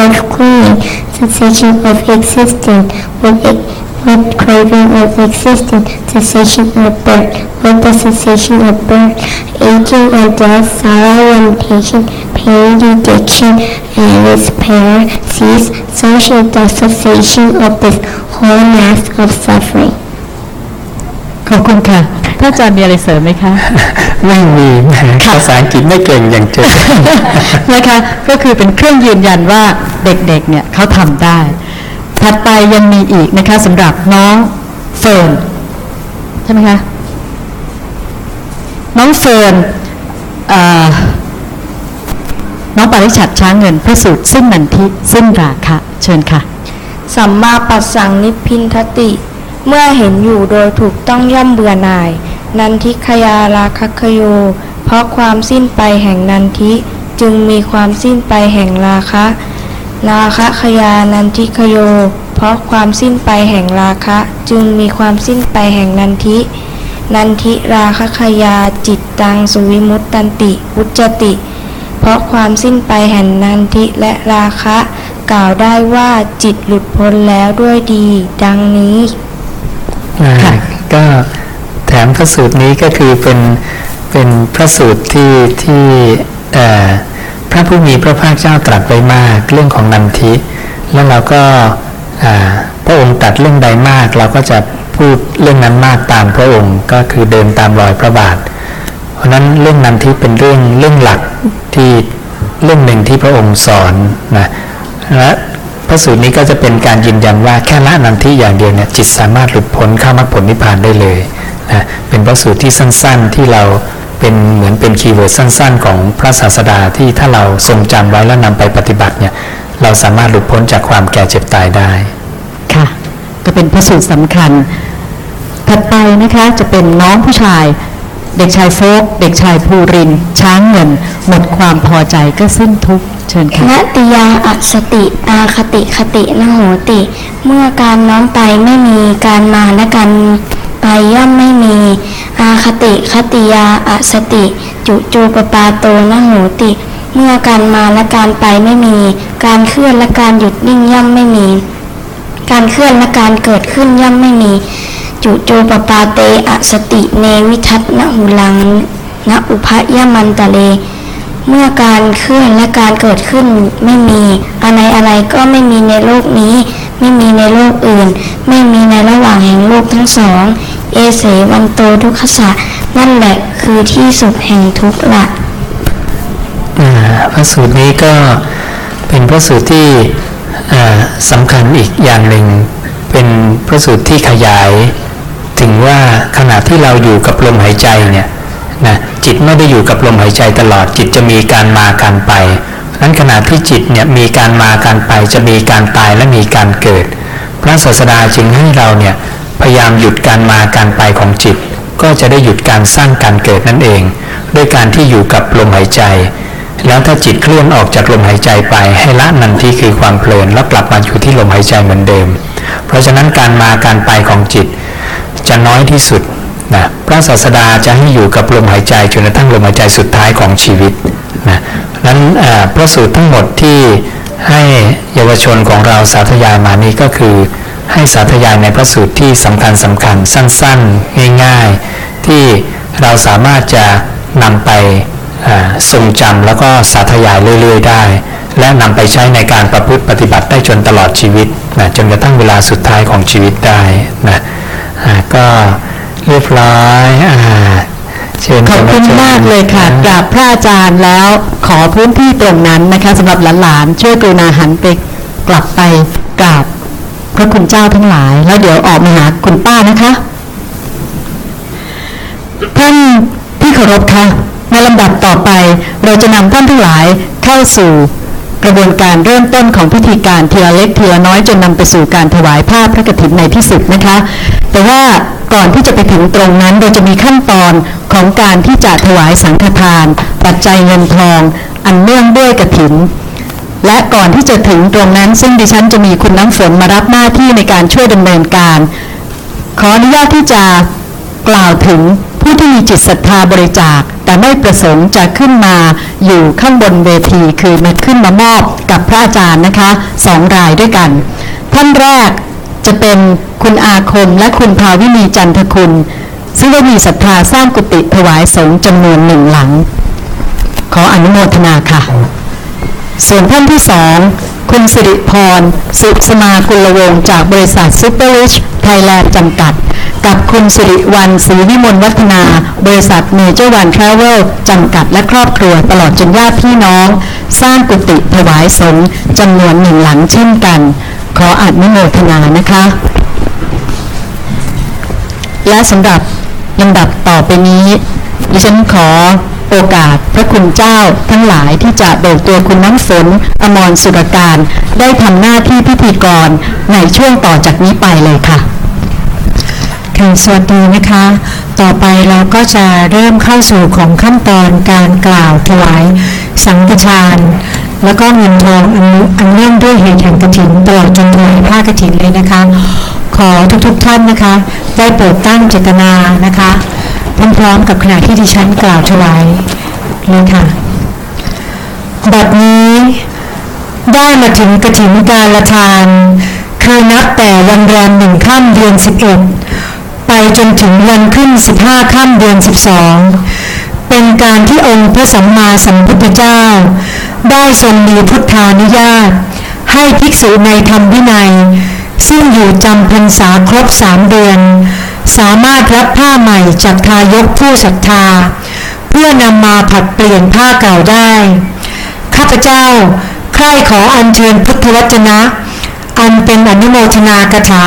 of clinging, cessation of existing, with it, with craving of existing, cessation of birth, with the cessation of birth, aging and death, sorrow, limitation, pain, addiction, and despair cease, such is the cessation of this whole mass of suffering. ขอบคุณค่ะพระอาจารย์มีอะไรเสริมไหมคะ ไม่มีแหมภาษาอังกฤษไม่เก่งอย่างเจอนะคะ ก็คือเป็นเครื่องยืนยันว่าเด็กๆ เนี่ยเขาทำได้ ถัดไปยังมีอีกนะคะสำหรับน้องเฟิร์นใช่ไหมคะน้องเฟิร์นน้องปริชัดช้างเงินพิสูจน์สิ้นนันทิสิ้นราคะ เชิญค่ะ สัมมาปัสสังนิพินทติ เมื่อเห็นอยู่โดยถูกต้องย่อมเบื่อหน่าย นันทิขยาราคคโย เพราะความสิ้นไปแห่งนันทิ จึงมีความสิ้นไปแห่งราคะ ราคะขยานันทิคโย เพราะความสิ้นไปแห่งราคะจึงมีความสิ้นไปแห่งนันทิ นันทิราคะขยาจิตตังสุวิมุตตันติวุจติ เพราะความสิ้นไปแห่งนันทิและราคะ กล่าวได้ว่าจิตหลุดพ้นแล้วด้วยดี ดังนี้อ่าก็แถมพระสูตรนี้ก็คือเป็นเป็นพระสูตรที่ที่เอ่อ พระผู้มีพระภาคเจ้าตรัสไว้มากเรื่องของนันทิ แล้วเราก็พระองค์ตรัสเรื่องใดมาก เราก็จะพูดเรื่องนั้นมากตามพระองค์ก็คือเดินตามรอยพระบาท เพราะฉะนั้นเรื่องนันทิเป็นเรื่องเรื่องหลักที่เรื่องหนึ่งที่พระองค์สอนนะและพระสูตรนี้ก็จะเป็นการยืนยันว่าแค่ละนันทิอย่างเดียวเนี่ยจิตสามารถหลุดพ้นเข้ามรรคผลนิพพานได้เลยนะเป็นพระสูตรที่สั้น ๆที่เรา เป็นเหมือนเป็นคีย์เวิร์ดสั้น ๆ ของพระศาสดาที่ถ้าเราทรงจำไว้แล้วนำไปปฏิบัติเนี่ยเราสามารถหลุดพ้นจากความแก่เจ็บตายได้ ค่ะ ก็เป็นพระสูตรสำคัญ ถัดไปนะคะจะเป็นน้องผู้ชาย เด็กชายโฟก เด็กชายภูรินทร์ช้างเงิน หมดความพอใจก็สิ้นทุกข์เชิญค่ะนติยาอสติอาคติคตินโหติ เมื่อการน้อมไปไม่มีการมาและการไปย่อมไม่มี อาคติคติยาอสติ จุจูปปาโตนโหติ เมื่อการมาและการไปไม่มี การเคลื่อนและการหยุดนิ่งย่อมไม่มี การเคลื่อนและการเกิดขึ้นย่อมไม่มี จุจูปปาเตอสติเนวิทัตนะหุลังนะอุพยมันตะเล เมื่อการเคลื่อนและการเกิดขึ้นไม่มี อะไรอะไรก็ไม่มีในโลกนี้ ไม่มีในโลกอื่น ไม่มีในระหว่างแห่งโลกทั้งสอง เอเสวันโตทุกขสะนั่นแหละคือที่สุดแห่งทุกข์ละพระสูตรนี้ก็เป็นพระสูตรที่สำคัญอีกอย่างหนึ่ง เป็นพระสูตรที่ขยาย ถึงว่าขณะที่เราอยู่กับลมหายใจเนี่ยนะจิตไม่ได้อยู่กับลมหายใจตลอดจิตจะมีการมาการไปนั้นขณะที่จิตเนี่ยมีการมาการไปจะมีการตายและมีการเกิด พระศาสดาจึงให้เราเนี่ย พยายามหยุดการมาการไปของจิต ก็จะได้หยุดการสร้างการเกิดนั่นเอง ด้วยการที่อยู่กับลมหายใจ แล้วถ้าจิตเคลื่อนออกจากลมหายใจไป ให้ละนันที่คือความเพลินแล้วกลับมาอยู่ที่ลมหายใจเหมือนเดิม เพราะฉะนั้นการมาการไปของจิต จะน้อยที่สุดนะพระศาสดาจะให้อยู่กับลมหายใจจนกระทั่งลมหายใจสุดท้ายของชีวิตนะนั้นพระสูตรทั้งหมดที่ให้เยาวชนของเราสาธยายมานี้ก็คือ ให้สาธยายในพระสูตรที่สำคัญสำคัญสั้นๆ ง่ายๆ ที่เราสามารถจะนำไปอ่าทรงจำแล้วก็สาธยายเรื่อยๆ ได้ และนำไปใช้ในการประพฤติปฏิบัติได้จนตลอดชีวิตนะจนกระทั่งเวลาสุดท้ายของชีวิตได้นะอ่าก็เรียบร้อยอ่าเชิญขอบคุณเชิญมากเลยค่ะกราบพระอาจารย์แล้วขอพื้นที่ตรงนั้นนะคะสำหรับหลานๆช่วยกรุณาหันไปกลับไปกราบ พระคุณเจ้าทั้งหลาย แล้วเดี๋ยวออกมาหาคุณป้านะคะท่านที่เคารพคะในลำดับต่อไปเราจะนำท่านทั้งหลายเข้าสู่กระบวนการเริ่มต้นของพิธีการทีละเล็กทีละน้อยจนนำไปสู่การถวายผ้าพระกฐินในที่สุดนะคะ แต่ว่าก่อนที่จะไปถึงตรงนั้นเราจะมีขั้นตอนของการที่จะถวายสังฆทาน ปัจจัยเงินทอง อันเนื่องด้วยกฐิน และก่อนที่จะถึงตรงนั้น ซึ่งดิฉันจะมีคุณน้ำฝนมารับหน้าที่ในการช่วยดำเนินการ ขออนุญาตที่จะกล่าวถึงผู้ที่มีจิตศรัทธาบริจาค แต่ไม่ประสงค์จะขึ้นมาอยู่ข้างบนเวทีคือมาขึ้นมามอบกับพระอาจารย์นะคะสองรายด้วยกัน ท่านแรกจะเป็นคุณอาคมและคุณภาวินีจันทคุณ ซึ่งได้มีศรัทธาสร้างกุฏิถวายสงฆ์จำนวนหนึ่งหลัง ขออนุโมทนาค่ะ ส่วนท่านที่สองคุณสิริพร สุสมากุลวงศ์จากบริษัทซูเปอร์ริชไทยแลนด์จำกัด กับคุณสิริวันศรีวิมลวัฒนา บริษัทเมเจอร์วันทราเวลจำกัดและครอบครัวตลอดจนญาติพี่น้อง สร้างกุฏิถวายสงฆ์จำนวนหนึ่งหลังเช่นกัน ขออนุโมทนานะคะ และสำหรับลำดับต่อไปนี้ดิฉันขอ โอกาสพระคุณเจ้าทั้งหลายที่จะเบิกตัวคุณน้ำฝนอมรสุรการ ได้ทำหน้าที่พิธีกรในช่วงต่อจากนี้ไปเลยค่ะค่ะสวัสดีนะคะ ต่อไปเราก็จะเริ่มเข้าสู่ของขั้นตอนการกล่าวถวายสังฆทาน แล้วก็เงินทองอันอันเนื่องด้วยเหตุแห่งกฐินตลอดจนถวายผ้ากฐินเลยนะคะ ขอทุกๆท่านนะคะ ได้โปรดตั้งเจตนานะคะ พร้อมๆกับขณะที่ดิฉันกล่าวถวายเลยค่ะ บัดนี้ได้มาถึงกฐินกาละทาน คือนับแต่วันแรมหนึ่งข้ามเดือนสิบเอ็ดไปจนถึงวันขึ้นสิบห้าข้ามเดือนสิบสองเป็นการที่องค์พระสัมมาสัมพุทธเจ้า ได้ทรงมีพุทธานุญาต ให้ภิกษุในธรรมวินัย ซึ่งอยู่จำพรรษาครบสามเดือน สามารถรับผ้าใหม่จากทายกผู้ศรัทธา เพื่อนำมาผัดเปลี่ยนผ้าเก่าได้ ข้าพเจ้าใคร่ขออัญเชิญพุทธวจนะ อันเป็นอนุโมทนากถา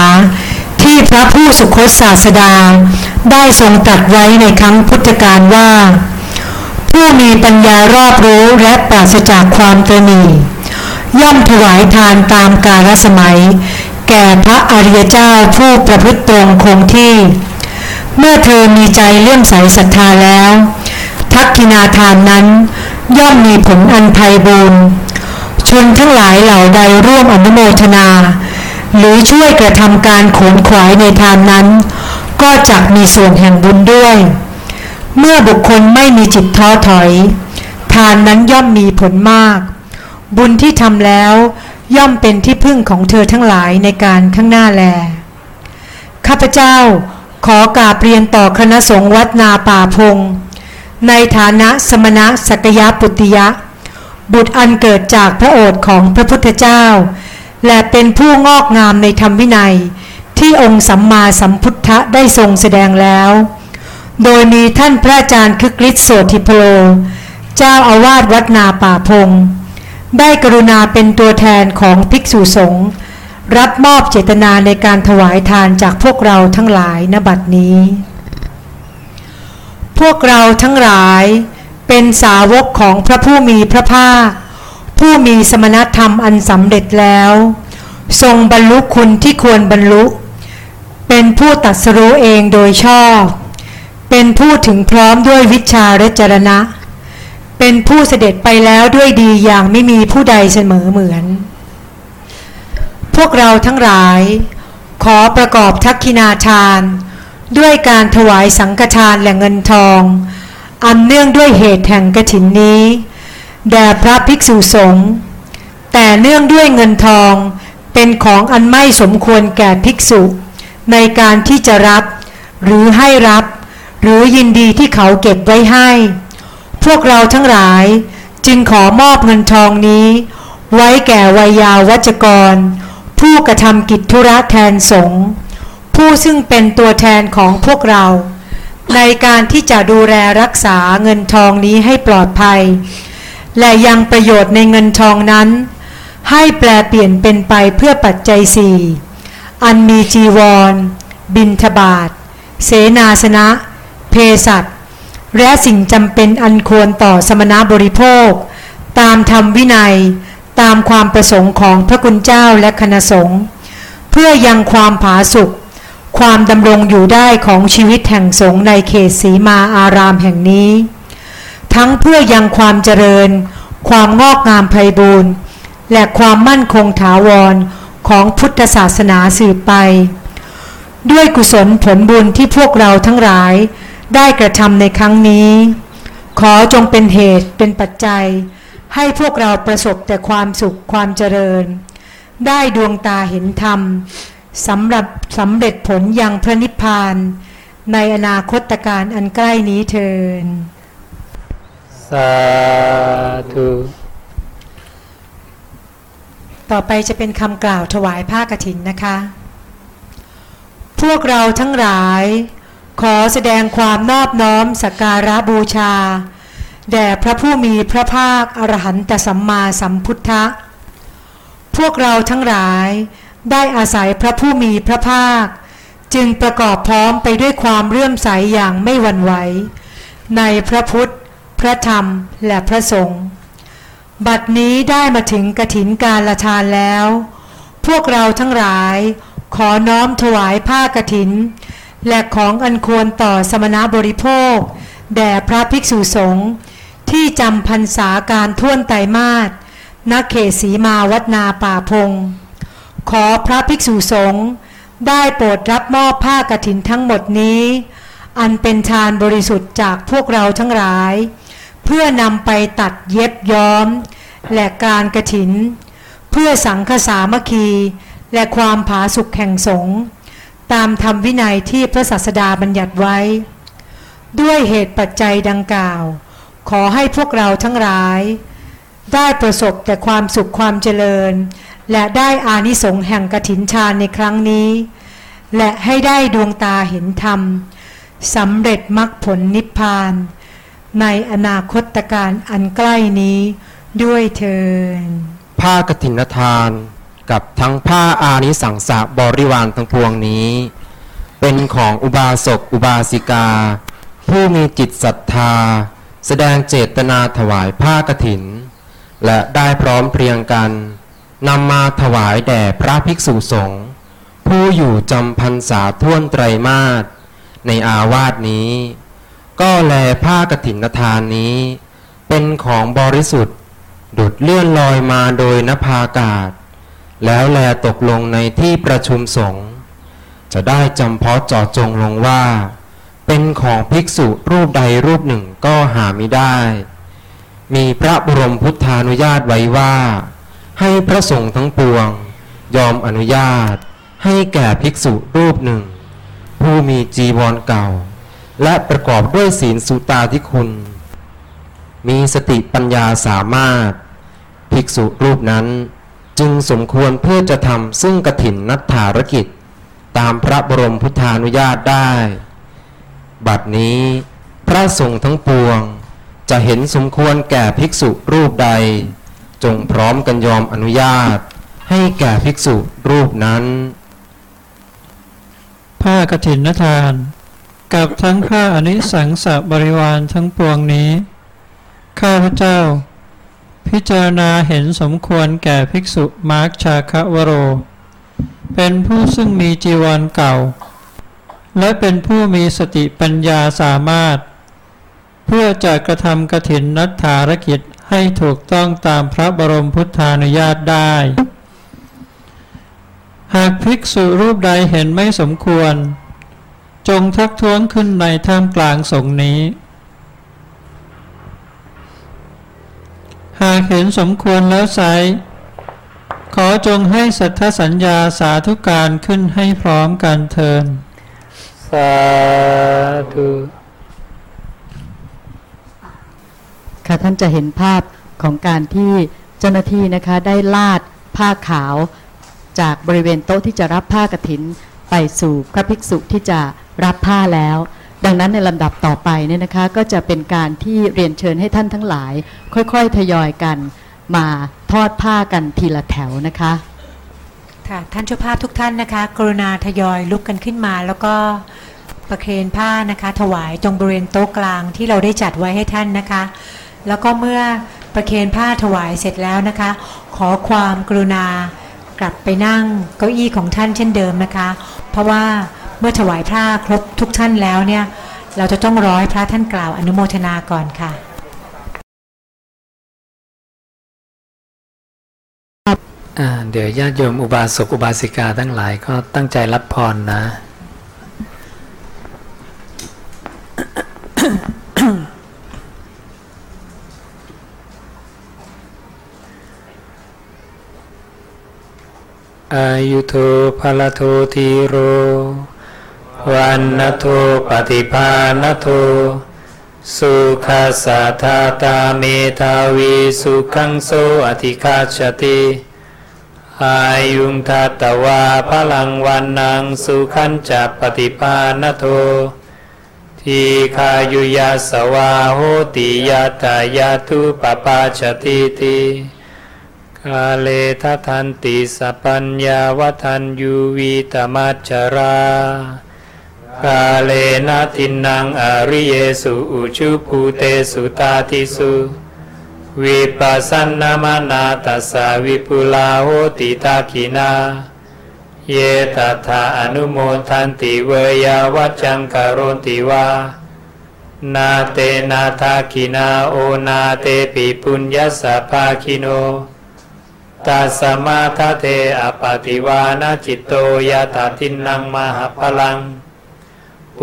ที่พระผู้สุคตศาสดา ได้ทรงตรัสไว้ในครั้งพุทธกาลว่า ผู้มีปัญญารอบรู้และปราศจากความตรนีย่อมถวายทานตามกาลสมัย แก่พระอริยเจ้าผู้ประพฤติตรงคงที่ เมื่อเธอมีใจเลื่อมใสศรัทธาแล้ว ทักกินาทานนั้น ย่อมมีผลอันไพบูรณ์ชนทั้งหลายเหล่าใดร่วมอนุโมทนา หรือช่วยกระทำการขนขวายในทานนั้น ก็จะมีส่วนแห่งบุญด้วย เมื่อบุคคลไม่มีจิตท้อถอย ทานนั้นย่อมมีผลมาก บุญที่ทำแล้ว ย่อมเป็นที่พึ่งของเธอทั้งหลายในการข้างหน้าแล ข้าพเจ้าขอกราบเรียนต่อคณะสงฆ์วัดนาป่าพง ในฐานะสมณะสักยะปุตติยะ บุตรอันเกิดจากพระโอษฐ์ของพระพุทธเจ้า และเป็นผู้งอกงามในธรรมวินัย ที่องค์สัมมาสัมพุทธะได้ทรงแสดงแล้ว โดยมีท่านพระอาจารย์คึกฤทธิ์โสธิพโล เจ้าอาวาสวัดนาป่าพง ได้กรุณาเป็นตัวแทนของภิกษุสงฆ์รับมอบเจตนาในการถวายทานจากพวกเราทั้งหลายณบัดนี้ พวกเราทั้งหลายเป็นสาวกของพระผู้มีพระภาค ผู้มีสมณธรรมอันสำเร็จแล้ว ทรงบรรลุคุณที่ควรบรรลุ เป็นผู้ตัดสรู้เองโดยชอบ เป็นผู้ถึงพร้อมด้วยวิชาและจรณะ เป็นผู้เสด็จไปแล้วด้วยดีอย่างไม่มีผู้ใดเสมอเหมือน พวกเราทั้งหลาย ขอประกอบทักขินาทาน ด้วยการถวายสังฆทานและเงินทอง อันเนื่องด้วยเหตุแห่งกฐินนี้แด่พระภิกษุสงฆ์แต่เนื่องด้วยเงินทองเป็นของอันไม่สมควรแก่ภิกษุ ในการที่จะรับ หรือให้รับ หรือยินดีที่เขาเก็บไว้ให้ วกเราทั้งหลาย จึงขอมอบเงินทองนี้ ไว้แก่วัยยาวัจกร ผู้กระทำกิจธุระแทนสงฆ์ผู้ซึ่งเป็นตัวแทนของพวกเรา ในการที่จะดูแลรักษาเงินทองนี้ให้ปลอดภัย และยังประโยชน์ในเงินทองนั้น ให้แปลเปลี่ยนเป็นไปเพื่อปัจจัยสี่อันมีจีวร บินทบาท เสนาสนะ เพสัต และสิ่งจำเป็นอันควรต่อสมณบริโภค ตามธรรมวินัย ตามความประสงค์ของพระคุณเจ้าและคณะสงฆ์เพื่อยังความผาสุกความดำรงอยู่ได้ของชีวิตแห่งสงฆ์ในเขตสีมาอารามแห่งนี้ ทั้งเพื่อยังความเจริญ ความงอกงามไพบูรณ์และความมั่นคงถาวรของพุทธศาสนาสืบไป ด้วยกุศลผลบุญที่พวกเราทั้งหลาย ได้กระทำในครั้งนี้ ขอจงเป็นเหตุเป็นปัจจัย ให้พวกเราประสบแต่ความสุขความเจริญ ได้ดวงตาเห็นธรรมสำหรับสำเร็จผลยังพระนิพพาน ในอนาคตการอันใกล้นี้เทินสาธุต่อไปจะเป็นคำกล่าวถวายผ้ากฐินนะคะ พวกเราทั้งหลาย ขอแสดงความนอบน้อมสักการะบูชา แด่พระผู้มีพระภาคอรหันตสัมมาสัมพุทธะ พวกเราทั้งหลายได้อาศัยพระผู้มีพระภาค จึงประกอบพร้อมไปด้วยความเลื่อมใสอย่างไม่หวั่นไหว ในพระพุทธ พระธรรมและพระสงฆ์บัดนี้ได้มาถึงกถินการละทานแล้ว พวกเราทั้งหลายขอน้อมถวายผ้ากถิน และของอันควรต่อสมณบริโภค แด่พระภิกษุสงฆ์ที่จำพรรษาการท่วนไตรมาสณเขตสีมาวัดนาป่าพง ขอพระภิกษุสงฆ์ได้โปรดรับมอบผ้ากรถินทั้งหมดนี้ อันเป็นทานบริสุทธิ์จากพวกเราทั้งหลาย เพื่อนำไปตัดเย็บย้อม และการกระถิน เพื่อสังฆสามัคคี และความผาสุกแห่งสงฆ์ ตามธรรมวินัยที่พระศาสดาบัญญัติไว้ ด้วยเหตุปัจจัยดังกล่าว ขอให้พวกเราทั้งหลาย ได้ประสบแต่ความสุขความเจริญ และได้อานิสงส์แห่งกถินชาในครั้งนี้ และให้ได้ดวงตาเห็นธรรมสำเร็จมรรคผลนิพพาน ในอนาคตการอันใกล้นี้ด้วยเทินผ้ากฐินทาน กับทั้งผ้าอานิสังสะบริวารทั้งปวงนี้ เป็นของอุบาสกอุบาสิกา ผู้มีจิตศรัทธา แสดงเจตนาถวายผ้ากฐิน และได้พร้อมเพรียงกันนำมาถวายแด่พระภิกษุสงฆ์ผู้อยู่จำพรรษาท่วนไตรมาสในอาวาสนี้ ก็แลผ้ากฐินทานนี้ เป็นของบริสุทธิ์ดุดเลื่อนลอยมาโดยนภาอากาศ แล้วแลตกลงในที่ประชุมสงฆ์จะได้จำเพาะเจาะจงลงว่า เป็นของภิกษุรูปใดรูปหนึ่งก็หาไม่ได้ มีพระบรมพุทธานุญาตไว้ว่า ให้พระสงฆ์ทั้งปวง ยอมอนุญาต ให้แก่ภิกษุรูปหนึ่ง ผู้มีจีวรเก่า และประกอบด้วยศีลสุตาธิคุณ มีสติปัญญาสามารถ ภิกษุรูปนั้น จึงสมควรเพื่อจะทำซึ่งกระถินนัทธารกิจ ตามพระบรมพุทธานุญาตได้ บัดนี้พระสงฆ์ทั้งปวง จะเห็นสมควรแก่ภิกษุรูปใด จงพร้อมกันยอมอนุญาต ให้แก่ภิกษุรูปนั้น ผ้ากฐินทาน กับทั้งผ้าอนิสังสบริวารทั้งปวงนี้ ข้าพเจ้า พิจารณาเห็นสมควรแก่ภิกษุมาร์คชาคะวโร เป็นผู้ซึ่งมีจีวรเก่า และเป็นผู้มีสติปัญญาสามารถ เพื่อจะกระทำกฐินนัทธารกิจให้ถูกต้องตามพระบรมพุทธานุญาตได้ หากภิกษุรูปใดเห็นไม่สมควร จงทักท้วงขึ้นในท่ามกลางสงนี้ หากเห็นสมควรแล้วไซร้ขอจงให้สัทธสัญญาสาธุการขึ้นให้พร้อมกันเทินสาธุค่ะท่านจะเห็นภาพของการที่เจ้าหน้าที่นะคะได้ลาดผ้าขาวจากบริเวณโต๊ะที่จะรับผ้ากฐิน ไปสู่พระภิกษุที่จะรับผ้าแล้ว ดังนั้นในลำดับต่อไปเนี่ยนะคะก็จะเป็นการที่เรียนเชิญให้ท่านทั้งหลาย ค่อยๆ ทยอยกันมาทอดผ้ากันทีละแถวนะคะค่ะท่านเจ้าภาพทุกท่านนะคะ กรุณาทยอยลุกกันขึ้นมาแล้วก็ประเคนผ้านะคะ ถวายตรงบริเวณโต๊ะกลางที่เราได้จัดไว้ให้ท่านนะคะ แล้วก็เมื่อประเคนผ้าถวายเสร็จแล้วนะคะ ขอความกรุณากลับไปนั่งเก้าอี้ของท่านเช่นเดิมนะคะ เพราะว่า เมื่อถวายผ้าครบทุกท่านแล้วเนี่ย เราจะต้องร้อยพระท่านกล่าวอนุโมทนาก่อนค่ะเดี๋ยวญาติโยมอุบาสกอุบาสิกาทั้งหลายก็ตั้งใจรับพรนะ อายุโทภลโททีโร วันนโทปฏิภาณโทสุขัสสะทาตาเมทาวีสุขังโสอธิคาชติอายุงทัตตวาพลังวันนังสุขันจัปฏิปานโททีคายุยาสวาโหติยาตายาทุปปาชติติกาเลทัทันติสปัญญาวัทันยูวีตมัจจรา กาเลนะทินังอริเยสุอุชุภูเตสุตาทิสุวิปัสสนามานาตัสสะวิปุลาโหติตาคินาเยตัทาอนุโมทันติเวยาวัจจังกโรติวานาเตนะ ทักขิณาโอนาเตปิปุญญัสสะภาคิโนตัสมา ทะเท อัปปะฏิวานะจิตโต ยัตถะ ทินนัง มะหัปผะลัง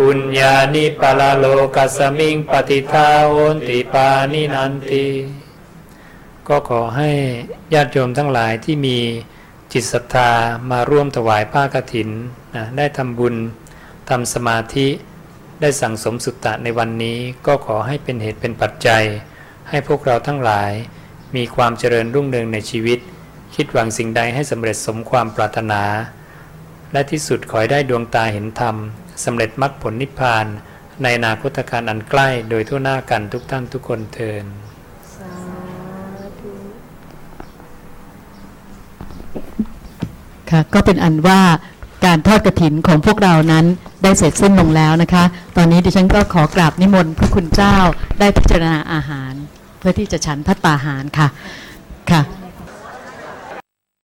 ปุญญานิปะระโลกัสมิง ปะติฏฐาโหนติปาณินันติก็ขอให้ญาติโยมทั้งหลายที่มีจิตศรัทธามาร่วมถวายผ้ากฐินนะได้ทำบุญทำสมาธิได้สั่งสมสุตตะในวันนี้ ก็ขอให้เป็นเหตุเป็นปัจจัย ให้พวกเราทั้งหลายมีความเจริญรุ่งเรืองในชีวิต คิดหวังสิ่งใดให้สำเร็จสมความปรารถนา และที่สุดขอให้ได้ดวงตาเห็นธรรม สำเร็จมรรคผลนิพพาน ในนาคตการอันใกล้โดยทั่วหน้ากันทุกท่านทุกคนเทินค่ะก็เป็นอันว่าการทอดกระถินของพวกเรานั้นได้เสร็จสิ้นลงแล้วนะคะ ตอนนี้ดิฉันก็ขอกราบนิมนต์พระคุณเจ้าได้พิจารณาอาหาร เพื่อที่จะฉันพัตตาหารค่ะค่ะ